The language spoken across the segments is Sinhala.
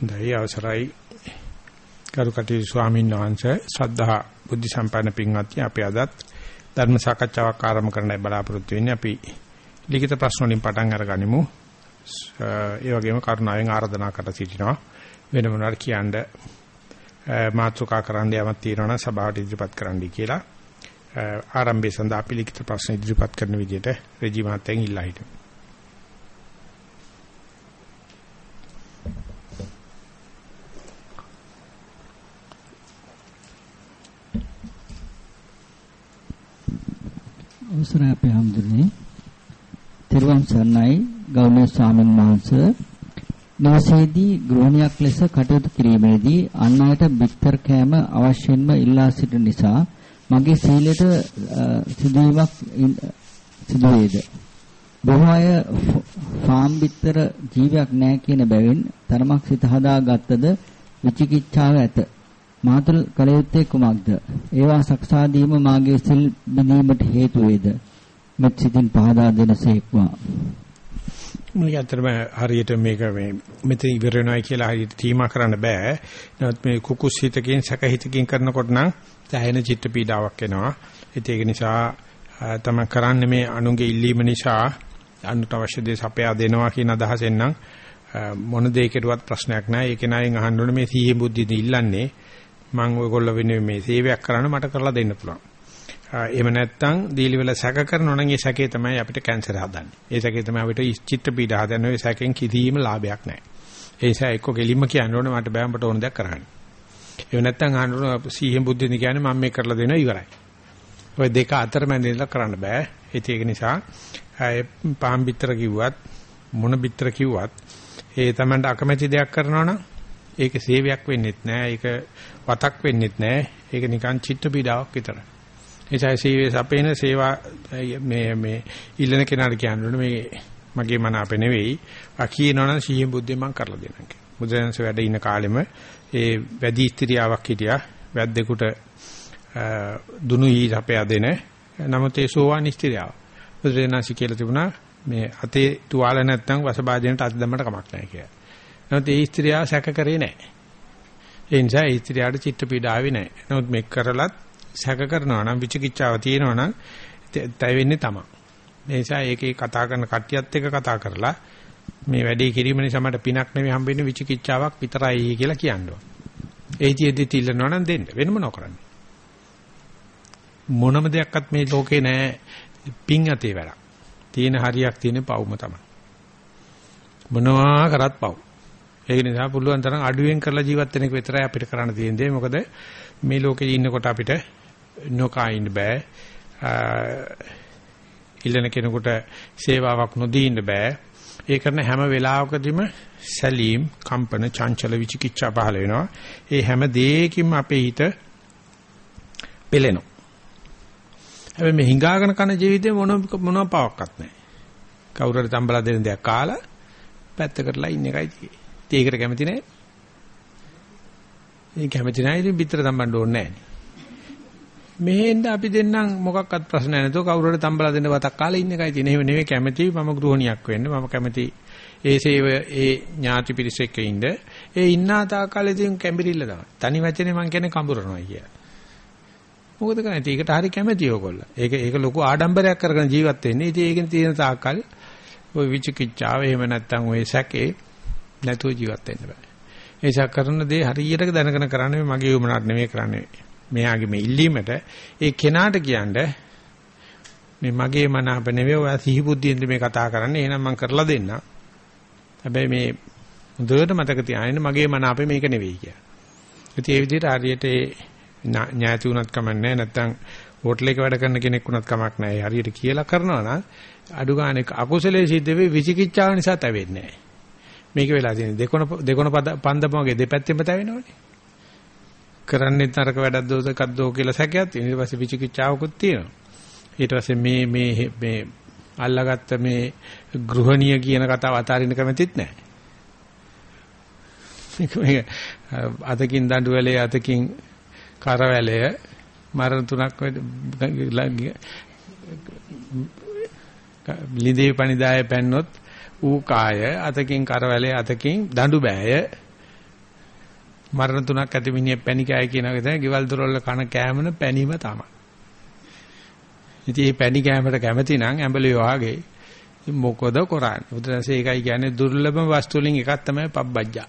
හොඳයි අවසරයි. කරුකටි ස්වාමීන් වහන්සේ ශ්‍රද්ධා බුද්ධ සම්පන්න පින්වත්නි අපි අදත් ධර්ම සාකච්ඡාවක් ආරම්භ කරන්නයි බලාපොරොත්තු වෙන්නේ. අපි ලිඛිත ප්‍රශ්න වලින් පටන් අරගනිමු. ඒ වගේම කරුණාවෙන් ආරාධනා කර සිටිනවා. වෙන මොනවාර කියන්න මාතෘකා කරන්න යමක් තියෙනවා නම් සභාවට ඉදිරිපත් කරන්නයි කියලා. ආරම්භය සඳහා අපි ලිඛිත ප්‍රශ්න ඉදිරිපත් කරන විදිහට රජී මහත්තයන් ඉල්ලා හිටිමු. අවසරයි අපේ හැමදෙන්නේ. තිරුවන් සරණයි. ගෞරවනීය ස්වාමීන් වහන්සේ. නිවසේදී ගෘහණියක් ලෙස කටයුතු කිරීමේදී අන් අයට බිත්තර කෑම අවශ්‍යයෙන්ම ඉල්ලා සිටින නිසා මගේ සීලයට සිදුවීමක් සිදුවේද? බොහෝ අය ෆාම් බිත්තර ජීවයක් නැහැ කියන බැවින් තරමක් සිත හදාගත්තද විචිකිච්ඡාව ඇත. මාතුල් කල යුත්තේ කුමක්ද? ඒවා සක්සා දීම මාගේ සිල් බිඳීමට හේතු වේද? මෙත් සිතින් පහදා දෙනසේක්වා. මුලින් අතරම හරියට මේක මේ මෙතන ඉවර වෙනවයි කියලා හරියට තීමා කරන්න බෑ. නමුත් මේ කුකුස් හිතකින් සැක හිතකින් කරනකොට නම් දැහැෙන චිත්ත පීඩාවක් එනවා. ඒක නිසා තමයි කරන්නේ මේ අනුගේ ඉල්ලීම නිසා අනුට අවශ්‍ය දේ සපයා දෙනවා කියන අදහසෙන් නම් මොන දෙයකටවත් ප්‍රශ්නයක් නැහැ. ඒක නයින් අහන්න ඕනේ මේ සීහි බුද්ධියද ඉල්ලන්නේ මම ඔයගොල්ලෝ වෙනුවෙන් මේ සේවයක් කරන්න මට කරලා දෙන්න පුළුවන්. එහෙම නැත්නම් දීලි වල සැක කරනවා නම් ඒ සැකේ තමයි අපිට කැන්සර් හදන්නේ. ඒ සැකේ තමයි අපිට චිත්ත පීඩ හදන්නේ. ඒ සැකෙන් කිසිම ලාභයක් නැහැ. ඒ නිසා එක්ක ගෙලින්ම කියන්න ඕනේ මට බෑ මට ඕන දෙයක් කරන්න. එහෙම නැත්නම් අහන්න ඕන සීහෙන් බුද්ධින් කියන්නේ මම මේ කරලා දෙනවා ඉවරයි. ඔය දෙක අතර මැද ඉඳලා කරන්න බෑ. ඒක නිසා පාම් බිත්තර කිව්වත් මොන බිත්තර කිව්වත් ඒ තමන්ට අකමැති දෙයක් කරනවා නම් ඒක සේවයක් වෙන්නෙත් නෑ. ඒක වතක් වෙන්නෙත් නෑ. ඒක නිකන් චිත්ත පීඩාවක් විතරයි. එචයි සීවේ සපේන සේවා මේ මේ ඉල්ලන කෙනාට කියන්නේ මේ මගේ මන අපේ නෙවෙයි. ආ කියනවනම් සීයෙන් බුද්ධිය මම කරලා දෙන්නම් කියලා. බුදුරජාණන්ස වැඩ ඉන්න කාලෙම ඒ වැඩි ස්ත්‍රියාවක් හිටියා. වැද්දෙකුට දුනු ඊ සපයා දෙන. නමුත් ඒ සෝවාන් ස්ත්‍රියාව. බුදුරජාණන්ස කියලා තිබුණා මේ අතේ තුවාල නැත්තම් වසභාජනට අත දැම්මට කමක් නැහැ කියලා. නමුත් ඒ ස්ත්‍රියාව සැක කරේ නැහැ. ඒ නිසා ඒ ස්ත්‍රියට චිත්ත පීඩා ආවේ නැහැ. නමුත් මේක කරලත් සැක කරනවා නම් විචිකිච්ඡාව තියෙනවා නම් තැයි වෙන්නේ තමයි. ඒ නිසා ඒකේ කතා කරන කට්ටියත් එක්ක කතා කරලා මේ වැඩේ කිරීම නිසා මට පිනක් නෙවෙයි හම්බෙන්නේ විචිකිච්ඡාවක් විතරයි කියලා කියනවා. ඒ තියේදී තිල්ලනවා නම් දෙන්න වෙන මොනව කරන්නේ. මොනම දෙයක්වත් මේ ලෝකේ නැහැ පිං අතේ වැඩක්. තියෙන හරියක් තියෙන පවුම තමයි. මොනවා කරත් පව්. ඒක නිසා පුළුවන් තරම් අඩුවෙන් කරලා ජීවත් වෙන එක විතරයි අපිට කරන්න තියෙන්නේ. මොකද මේ ලෝකේ ඉන්නකොට අපිට නොකා ඉන්න බෑ. ඉල්ලන කෙනෙකුට සේවාවක් නොදී ඉන්න බෑ. ඒ කරන හැම වෙලාවකදීම සැලීම්, කම්පන, චංචල විචිකිච්ඡා පහළ වෙනවා. ඒ හැම දෙයකින්ම අපේ හිත පෙළෙනවා. හැබැයි මේ හිඟාගෙන කන ජීවිතේ මොන මොනවා පාවක්වත් නැහැ. කවුරු හරි තම්බලා දෙන දෙයක් කාලා පැත්තකටලා ඉන්න එකයි තියෙන්නේ. ඒකට කැමති නැහැ. ඒ කැමති නැහැ ඉතින් පිටර තම්බන්න ඕනේ නැහැ. මෙහෙන්ද අපි දෙන්නම් මොකක්වත් ප්‍රශ්න නැතුව කවුරුහරි තම්බලා දෙන්න වතක් කාලේ ඉන්න එකයි තියෙන්නේ. එහෙම නෙවෙයි කැමති මම ගෘහණියක් වෙන්න. මම කැමති ඒ සේව ඒ ඥාති පිරිස එක්ක ඉන්න. ඒ ඉන්නා තාකාලේ තියෙන කැඹිරිල්ල තමයි. තනි වචනේ මම කියන්නේ කඹරනවා කියලා. මොකද කරන්නේ? ඒකට හරි කැමති ඕගොල්ලෝ. ඒක ඒක ලොකු ආඩම්බරයක් කරගෙන ජීවත් වෙන්නේ. ඉතින් ඒකෙන් තියෙන තාකාලේ ওই විචිකිච්ඡාව එහෙම නැත්නම් ওই සැකේ නැතුව ජීවත් වෙන්න බෑ. ඒ නිසා කරන දේ හරියට දැනගෙන කරන්නේ මගේ උමනක් නෙමෙයි කරන්නේ. මෙයාගේ මේ ඉල්ලීමට ඒ කෙනාට කියන්නේ මේ මගේ මන අප නෙවෙයි ඔයා සිහි බුද්ධියෙන්ද මේ කතා කරන්නේ. එහෙනම් මම කරලා දෙන්නම්. හැබැයි මේ හොඳට මතක තියාගන්න මගේ මන අපේ මේක නෙවෙයි කියලා. ඉතින් ඒ විදිහට හරියට ඒ ඥාති උනත් කමන්නේ නැත්නම් හෝටලයක වැඩ කරන කෙනෙක් උනත් කමක් නැහැ. හරියට කියලා කරනවා නම් අඩු ගානේ අකුසලයේ සිද්ධ වෙයි විචිකිච්ඡාව නිසා තැවෙන්නේ නැහැ. මේක වෙලා තියෙන්නේ දෙකොන දෙකොන පන්දම වගේ දෙපැත්තෙම තැවෙනවනේ. කරන්නේ තරක වැඩක් දෝසකක් දෝ කියලා සැකයක් තියෙනවා. ඊට පස්සේ විචිකිච්ඡාවකුත් තියෙනවා. ඊට පස්සේ මේ මේ මේ අල්ලාගත්ත මේ ගෘහණිය කියන කතාව අතාරින්න කැමතිත් නැහැ. මේක අතකින් දඬුවලේ අතකින් කරවැලය මරණ තුනක් ලිඳේ පණිදාය පැන්නොත් ඌ කාය අතකින් කරවැලේ අතකින් දඬු බෑය මරණ තුනක් ඇති මිනිහෙක් පැණි කෑයි කියන එක තමයි ගෙවල් දොරවල් කන කෑමන පැණීම තමයි. ඉතින් මේ පැණි කෑමට කැමති නම් ඇඹලිය වාගේ මොකද කරන්නේ? බුදුරජාණන්සේ ඒකයි කියන්නේ දුර්ලභම වස්තු වලින් එකක් තමයි පබ්බජ්ජා.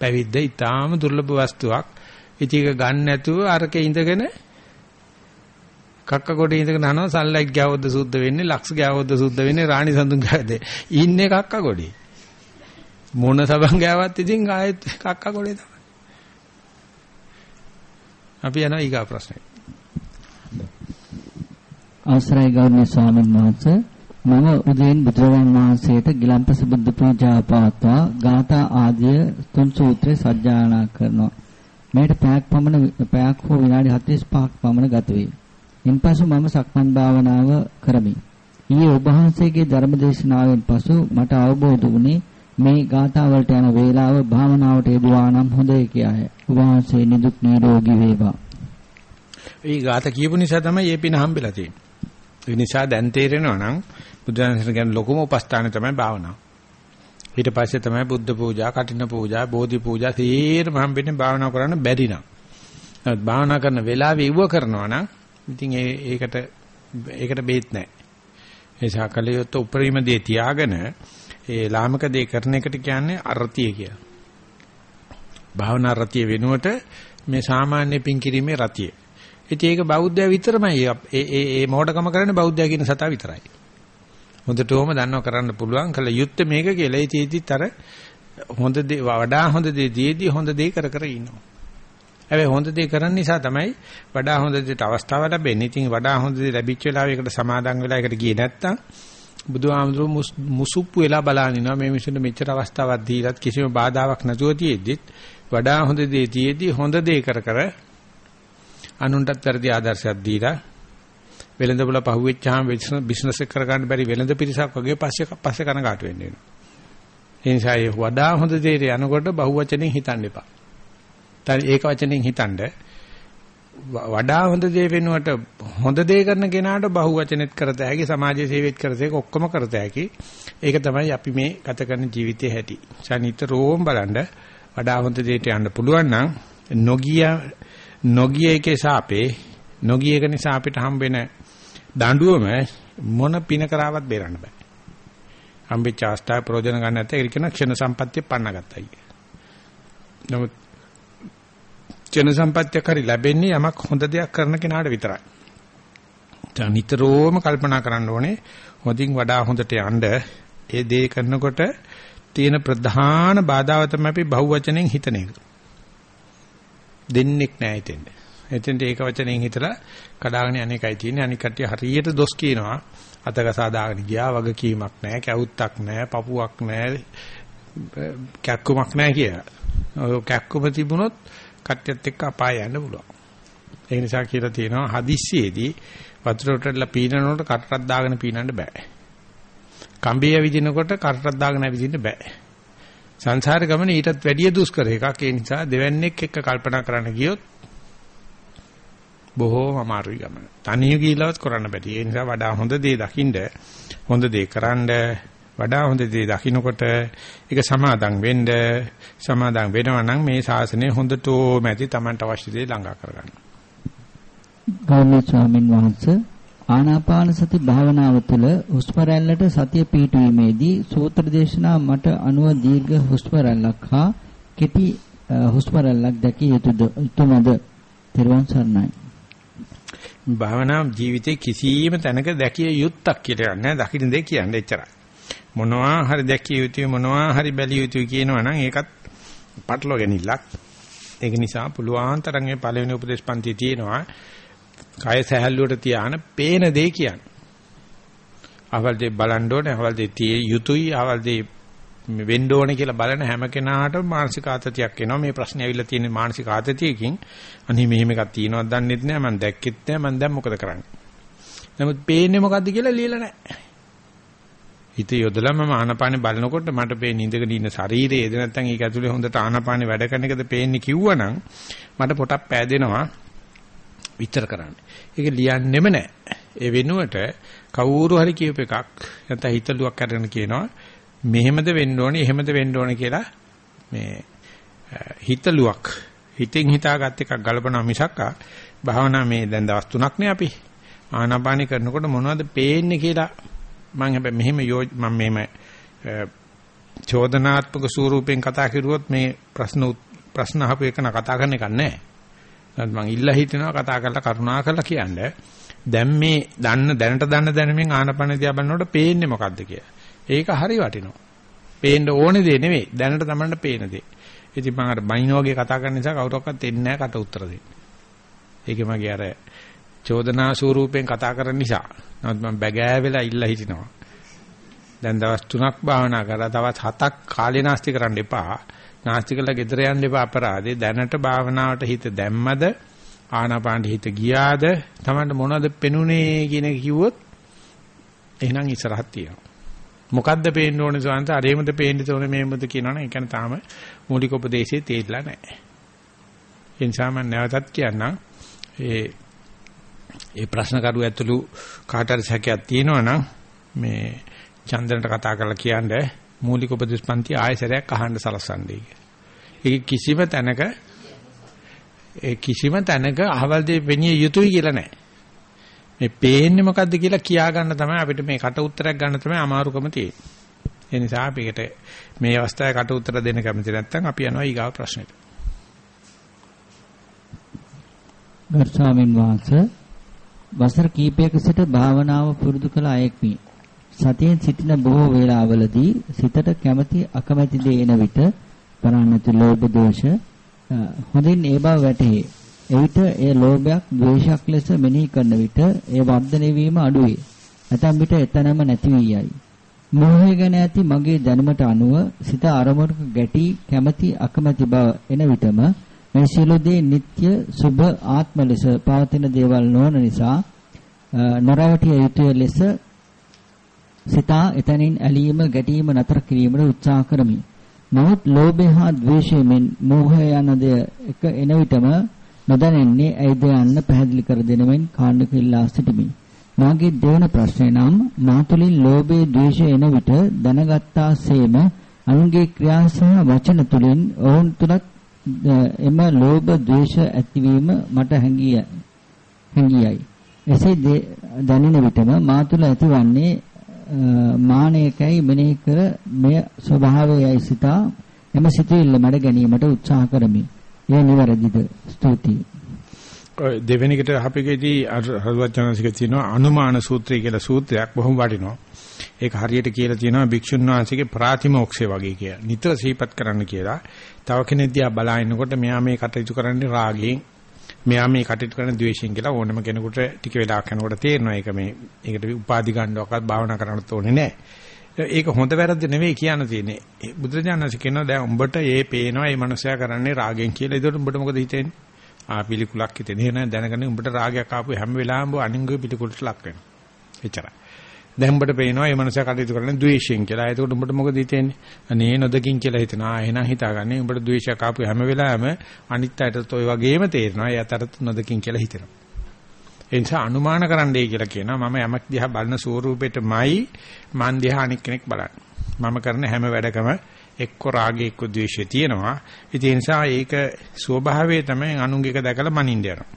පැවිද්ද ඊටාම දුර්ලභ වස්තුවක්. ඉතින් ඒක ගන්න නැතුව අරකේ ඉඳගෙන කක්ක කොට ඉඳගෙන අහනවා සල්ලයික් ගෑවොද්ද සුද්ධ වෙන්නේ ලක්ෂ ගෑවොද්ද සුද්ධ වෙන්නේ රාණි සඳුන් ගෑවද ඉන්නේ කක්ක කොටේ මොන සබන් ගෑවත් ඉතින් ආයෙත් කක්ක කොටේ තමයි. අපි යනවා ඊගා ප්‍රශ්නේ. අවසරයි ගෞරවනීය ස්වාමීන් වහන්සේ. මම උදේන් බුදුරජාණන් වහන්සේට ගිලම්පස බුද්ධ පූජා පවත්වා ගාථා ආදිය තුන් සූත්‍රය සජ්ජායනා කරනවා. මේට පැයක් පමණ පැයක් හෝ විනාඩි 45ක් පමණ ගත වේ. ඉන්පසු මම සක්මන් භාවනාව කරමි. ඊයේ ඔබ වහන්සේගේ ධර්මදේශනාවෙන් පසු මට අවබෝධ වුණේ මේ ගාථා වලට යන වේලාව භාවනාවට යෙදුවා නම් හොඳයි කියයි. ඔබ වහන්සේ නිදුක් නිරෝගී වේවා. ඒ ගාථා කියපු නිසා තමයි මේ පින හම්බෙලා තියෙන්නේ. ඒ නිසා දැන් තේරෙනවා නම් බුදුන් කියන ලොකුම උපස්ථානය තමයි භාවනාව. ඊට පස්සේ තමයි බුද්ධ පූජා, කටින පූජා, බෝධි පූජා තීරම හම්බෙන්නේ භාවනා කරන්න බැරි නම්. නමුත් භාවනා කරන වෙලාවෙ ඉව කරනවා නම් ඉතින් ඒ ඒකට ඒකට බේත් නැහැ. ඒ සාකලියොත් උපරිම දේ තියාගෙන ඒ ලාමක දේ කරන එකට කියන්නේ අරතිය කියලා. භාවනා රතිය වෙනුවට මේ සාමාන්‍ය පින් කිරීමේ රතිය. ඉතින් ඒක බෞද්ධය විතරමයි. ඒ ඒ ඒ මොඩකම කරන්නේ බෞද්ධය කියන සතා විතරයි. හොඳටම දන්නව කරන්න පුළුවන් කල යුත්තේ මේක කියලා. ඒ තීදිත් අර හොඳ දේ වඩා හොඳ දේ දීදී හොඳ දේ කර කර ඉන්නවා. හැබැයි හොඳ දේ කරන්න නිසා තමයි වඩා හොඳ දෙයට අවස්ථාව ලැබෙන්නේ. ඉතින් වඩා හොඳ දේ ලැබිච්ච වෙලාවෙ ඒකට සමාදන් වෙලා ඒකට ගියේ නැත්තම් බුදුහාමුදුරු මුසුප්පු වෙලා බලනිනවා මේ මිනිසුන්ට මෙච්චර අවස්ථාවක් දීලත් කිසිම බාධාවක් නැතුව තියෙද්දිත් වඩා හොඳ දේ තියේදී හොඳ දේ කර කර අනුන්ටත් වැඩි ආදර්ශයක් දීලා වෙළඳපොළ පහුවෙච්චාම බිස්නස් එක කරගන්න බැරි වෙළඳ පිරිසක් වගේ පස්සේ පස්සේ කනගාටු වෙන්න වෙනවා. ඒ නිසා ඒ වඩා හොඳ දෙයට යනකොට බහුවචනෙන් හිතන්න එපා. දැන් ඒක වචනෙන් හිතනද වඩා හොඳ දේ වෙනුවට හොඳ දේ කරන කෙනාට බහුවචනෙත් කරත හැකි සමාජ සේවෙත් කරත හැකි ඔක්කොම කරත හැකි ඒක තමයි අපි මේ ගත කරන ජීවිතයේ හැටි. සනිතරෝම් බලන්න වඩා හොඳ දෙයට යන්න පුළුවන් නම් නොගිය නොගිය එකේ සාපේ නොගිය එක නිසා අපිට හම්බෙන දඬුවම මොන පින කරාවත් බේරන්න බෑ. හම්බෙච්ච අවස්ථාවේ ප්‍රයෝජන ගන්න නැත්නම් ඒක කියන ක්ෂණ සම්පත්තිය පන්නගත්තයි. නමුත් ක්ෂණ සම්පත්තියක් හරි ලැබෙන්නේ යමක් හොඳ දෙයක් කරන කෙනාට විතරයි. දැන් නිතරම කල්පනා කරන්න ඕනේ හොඳින් වඩා හොඳට යන්න ඒ දේ කරනකොට තියෙන ප්‍රධාන බාධාව තමයි අපි බහුවචනෙන් හිතන එක. දෙන්නෙක් නෑ හිතෙන්ද. එතෙන්ට ඒක වචනෙන් හිතලා කඩාගෙන අනේකයි තියෙන්නේ. අනික කට්ටිය හරියට දොස් කියනවා. අතකසා දාගෙන ගියා වගකීමක් නැහැ, කැවුත්තක් නැහැ, පපුවක් නැහැ, කැක්කුමක් නැහැ කියලා. ඔය කැක්කුම තිබුණොත් කට්ටියත් එක්ක අපාය යන්න පුළුවන්. ඒ නිසා කියලා තියෙනවා හදිස්සියේදී වතුර උඩටලා පීනනකොට කටටක් දාගෙන පීනන්න බෑ. කම්බිය විදිනකොට කටටක් දාගෙන විදින්න බෑ. සංසාර ගමනේ ඊටත් වැඩිය දුෂ්කර එකක්. ඒ නිසා දෙවන්නේක් එක්ක කල්පනා කරන්න ගියොත් බොහෝම අමාරුයි ගමන. තනියු ගිහිලවත් කරන්න බැරි. ඒ නිසා වඩා හොඳ දේ දකින්න හොඳ දේ කරන්න වඩා හොඳ දේ දකින්නකොට ඒක සමාදම් වෙන්න සමාදම් වෙනවා නම් මේ ශාසනය හොඳටම ඇති Tamanට අවශ්‍ය දේ ළඟා කරගන්න. ගෞරවනීය ස්වාමින් වහන්සේ ආනාපාන සති භාවනාව තුළ හුස්ම රැල්ලට සතිය පිහිටුවීමේදී සූත්‍ර දේශනා මට අනුව දීර්ඝ හුස්ම රැල්ලක් හා කෙටි හුස්ම රැල්ලක් දැකිය යුතුද? තෙරුවන් සරණයි. භාවනා ජීවිතේ කිසියම් තැනක දැකිය යුත්තක් කියලා නෑ දකින්න දෙයක් කියන්නේ එච්චරයි. මොනවා හරි දැකිය යුතුයි මොනවා හරි බැලිය යුතුයි කියනවා නම් ඒකත් පටලව ගැනීමක්. ඒක නිසා පුළුවන් තරම් මේ පළවෙනි උපදේශ පන්ති තියෙනවා. කය සැහැල්ලුවට තියාන පේන දේ කියන්නේ. අවල් දෙය බලන්න ඕනේ, අවල් දෙය තිය යුතුයි, අවල් දෙය වෙන්න ඕනේ කියලා බලන හැම කෙනාටම මානසික ආතතියක් එනවා. මේ ප්‍රශ්නේ ඇවිල්ලා තියෙන මානසික ආතතියකින් අනිත් මෙහෙම එකක් තියෙනවද දන්නෙත් නෑ, මම දැක්කෙත් නෑ, මම දැන් මොකද කරන්නේ? නමුත් පේන්නේ මොකද්ද කියලා ලියලා නෑ. හිත යොදලා මම ආනාපානේ බලනකොට මට පේන්නේ ඉඳගෙන ඉන්න ශරීරයේද නැත්නම් ඒක ඇතුලේ හොඳට ආනාපානේ වැඩ කරන එකද පේන්නේ කිව්වනම් මට පොටක් පෑදෙනවා විතර කරන්න. ඒක ලියන්නෙම නෑ. ඒ වෙනුවට කවුරු හරි කියූප එකක් නැත්නම් හිතලුවක් අරගෙන කියනවා මෙහෙමද වෙන්න ඕනේ එහෙමද වෙන්න ඕනේ කියලා මේ හිතලුවක් හිතෙන් හිතාගත් එකක් ගලපනවා මිසක් භාවනා මේ දැන් දවස් තුනක් නේ අපි ආනාපානි කරනකොට මොනවද පේන්නේ කියලා මම හැබැයි මෙහෙම මම මෙහෙම චෝදනාත්මක ස්වරූපෙන් කතා කරුවොත් මේ ප්‍රශ්න ප්‍රශ්න අහපු එක කතා කරන එක නෑ. මම ඉල්ලා හිටිනවා කතා කරලා කරුණා කරලා කියන්නේ. දැන් මේ දන්න දැනට දන්න දැනුමින් ආනපන දිහා බලනකොට පේන්නේ මොකද්ද කියලා. ඒක හරි වටිනවා. පේන්න ඕනේ දේ නෙවෙයි දැනට තමන්ට පේන දේ. ඉතින් මම අර බයිනෝ වගේ කතා කරන නිසා කවුරක්වත් එන්නේ නැහැ කට උත්තර දෙන්න. ඒකේ මගේ අර චෝදනා ස්වරූපයෙන් කතා කරන නිසා. නමුත් මම බැගෑ වෙලා ඉල්ලා හිටිනවා. දැන් දවස් 3ක් භාවනා කරලා තවත් 7ක් කාලේ නාස්ති කරන්න එපා. නාස්ති කළා ගෙදර යන්න එපා අපරාධේ. දැනට භාවනාවට හිත දැම්මද ආනාපානට හිත ගියාද Tamanට මොනවද පෙනුනේ කියන එක කිව්වොත් එහෙනම් ඉස්සරහක් තියෙනවා. මොකද්ද පේන්න ඕනේ සවන්ත අරේමද පේන්න ඕනේ මේමද කියනවනේ ඒ කියන්නේ තාම මූලික උපදේශයේ තේරිලා නැහැ. ඒ නිසා මම නැවතත් කියන්නම් ඒ ඒ ප්‍රශ්න කරු ඇතුළු කාටරි සැකයක් තියෙනවා නම් මේ චන්දනට කතා කරලා කියන්නේ මූලික උපදේශ පන්ති ආයසරයක් අහන්න සලසන්නේ කියලා. ඒක කිසිම තැනක ඒ කිසිම තැනක අහවල් දෙය පෙනිය යුතුයි කියලා නැහැ. මේ පේන්නේ මොකද්ද කියලා කියා ගන්න තමයි අපිට මේ කට උත්තරයක් ගන්න තමයි අමාරුකම තියෙන්නේ. ඒ නිසා අපිට මේ අවස්ථාවේ කට උත්තර දෙන්න කැමති නැත්නම් අපි යනවා ඊගාව ප්‍රශ්නෙට. ගරු ස්වාමින් වහන්සේ වසර කීපයක සිට භාවනාව පුරුදු කළ අයෙක්මි. සතියෙන් සිටින බොහෝ වේලාවලදී සිතට කැමැති අකමැති දේ එන විට පරාණති ලෝභ දෝෂ හොඳින් ඒ බව වැටහි. එවිට ඒ ලෝභයක් ද්වේෂයක් ලෙස මෙනෙහි කරන විට ඒ වර්ධනය වීම අඩුවේ. නැතම් විට එතනම නැති වී යයි. මෝහය ගැන ඇති මගේ දැනුමට අනුව සිත අරමුණක ගැටි කැමැති අකමැති බව එන විටම මේ සියලු දේ නিত্য සුභ ආත්ම ලෙස පවතින දේවල් නොවන නිසා නොරවටිය යුතුය ලෙස සිතා එතනින් ඇලීම ගැටීම නතර කිරීමට උත්සාහ කරමි. නමුත් ලෝභය හා ද්වේෂය මෙන් මෝහය යන දෙය එක එන විටම නොදැනෙන්නේ ඇයිද යන්න පැහැදිලි කර දෙනවෙන් කාණ්ඩක ඉල්ලා සිටිමි. මාගේ දෙවන ප්‍රශ්නය නම් මා තුළින් ලෝභය ද්වේෂය එන විට දැනගත්තාseම අනුන්ගේ ක්‍රියා සහ වචන තුළින් ඔවුන් තුලත් එම ලෝභ ද්වේෂ ඇතිවීම මට හැඟිය හැඟියයි. එසේ දැනෙන විටම මා තුළ ඇතිවන්නේ මානයකයි මෙනෙහි කර මෙය ස්වභාවයයි සිතා එම සිතුවිල්ල මඩ ගැනීමට උත්සාහ කරමි. එය නිවැරදිද? ස්තුතියි. දෙවෙනි එකට අපිකේදී හරුවචනසික තියෙනවා අනුමාන සූත්‍රය කියලා සූත්‍රයක් බොහොම වටිනවා. ඒක හරියට කියලා තියෙනවා භික්ෂුන් වහන්සේගේ ප්‍රාතිමෝක්ෂය වගේ කියලා. නිතර සිහිපත් කරන්න කියලා. තව කෙනෙක් දිහා බලනකොට මෙයා මේ කටයුතු කරන්නේ රාගයෙන්, මෙයා මේ කටයුතු කරන ද්වේෂයෙන් කියලා ඕනම කෙනෙකුට ටික වෙලාවක් යනකොට තේරෙනවා. ඒක මේ ඒකට උපාදි ගන්නවක්වත් භාවනා කරන්නත් ඕනේ නැහැ. ඒක හොඳ වැරද්ද නෙවෙයි කියන්න තියෙන්නේ. බුදුරජාණන්සේ කියනවා දැන් උඹට ඒ පේනවා මේ මනුස්සයා කරන්නේ රාගෙන් කියලා. ඒකට උඹට මොකද හිතෙන්නේ? ආ පිළිකුලක් හිතෙන්නේ නෑ දැනගන්න උඹට රාගයක් ආපු හැම වෙලාවෙම අනිංගු පිළිකුලට ලක් වෙනවා. එච්චරයි. දැන් උඹට පේනවා මේ මනුස්සයා කටයුතු කරන්නේ ද්වේෂයෙන් කියලා. ඒකට උඹට මොකද හිතෙන්නේ? අනේ නොදකින් කියලා හිතනවා. එහෙනම් හිතාගන්නේ උඹට ද්වේෂයක් ආපු හැම වෙලාවෙම අනිත් අයටත් ওই වගේම තේරෙනවා. ඒ අතරත් නොදකින් කියලා හිතෙනවා. ඒ නිසා අනුමාන කරන්නයි කියලා කියනවා මම යමක් දිහා බලන ස්වරූපෙටමයි මන් දිහා අනික් කෙනෙක් බලන්නේ. මම කරන හැම වැඩකම එක්ක රාගය එක්ක ද්වේෂය තියෙනවා. ඒ නිසා ඒක ස්වභාවය තමයි අනුංගික දැකලා මනින්න යනවා.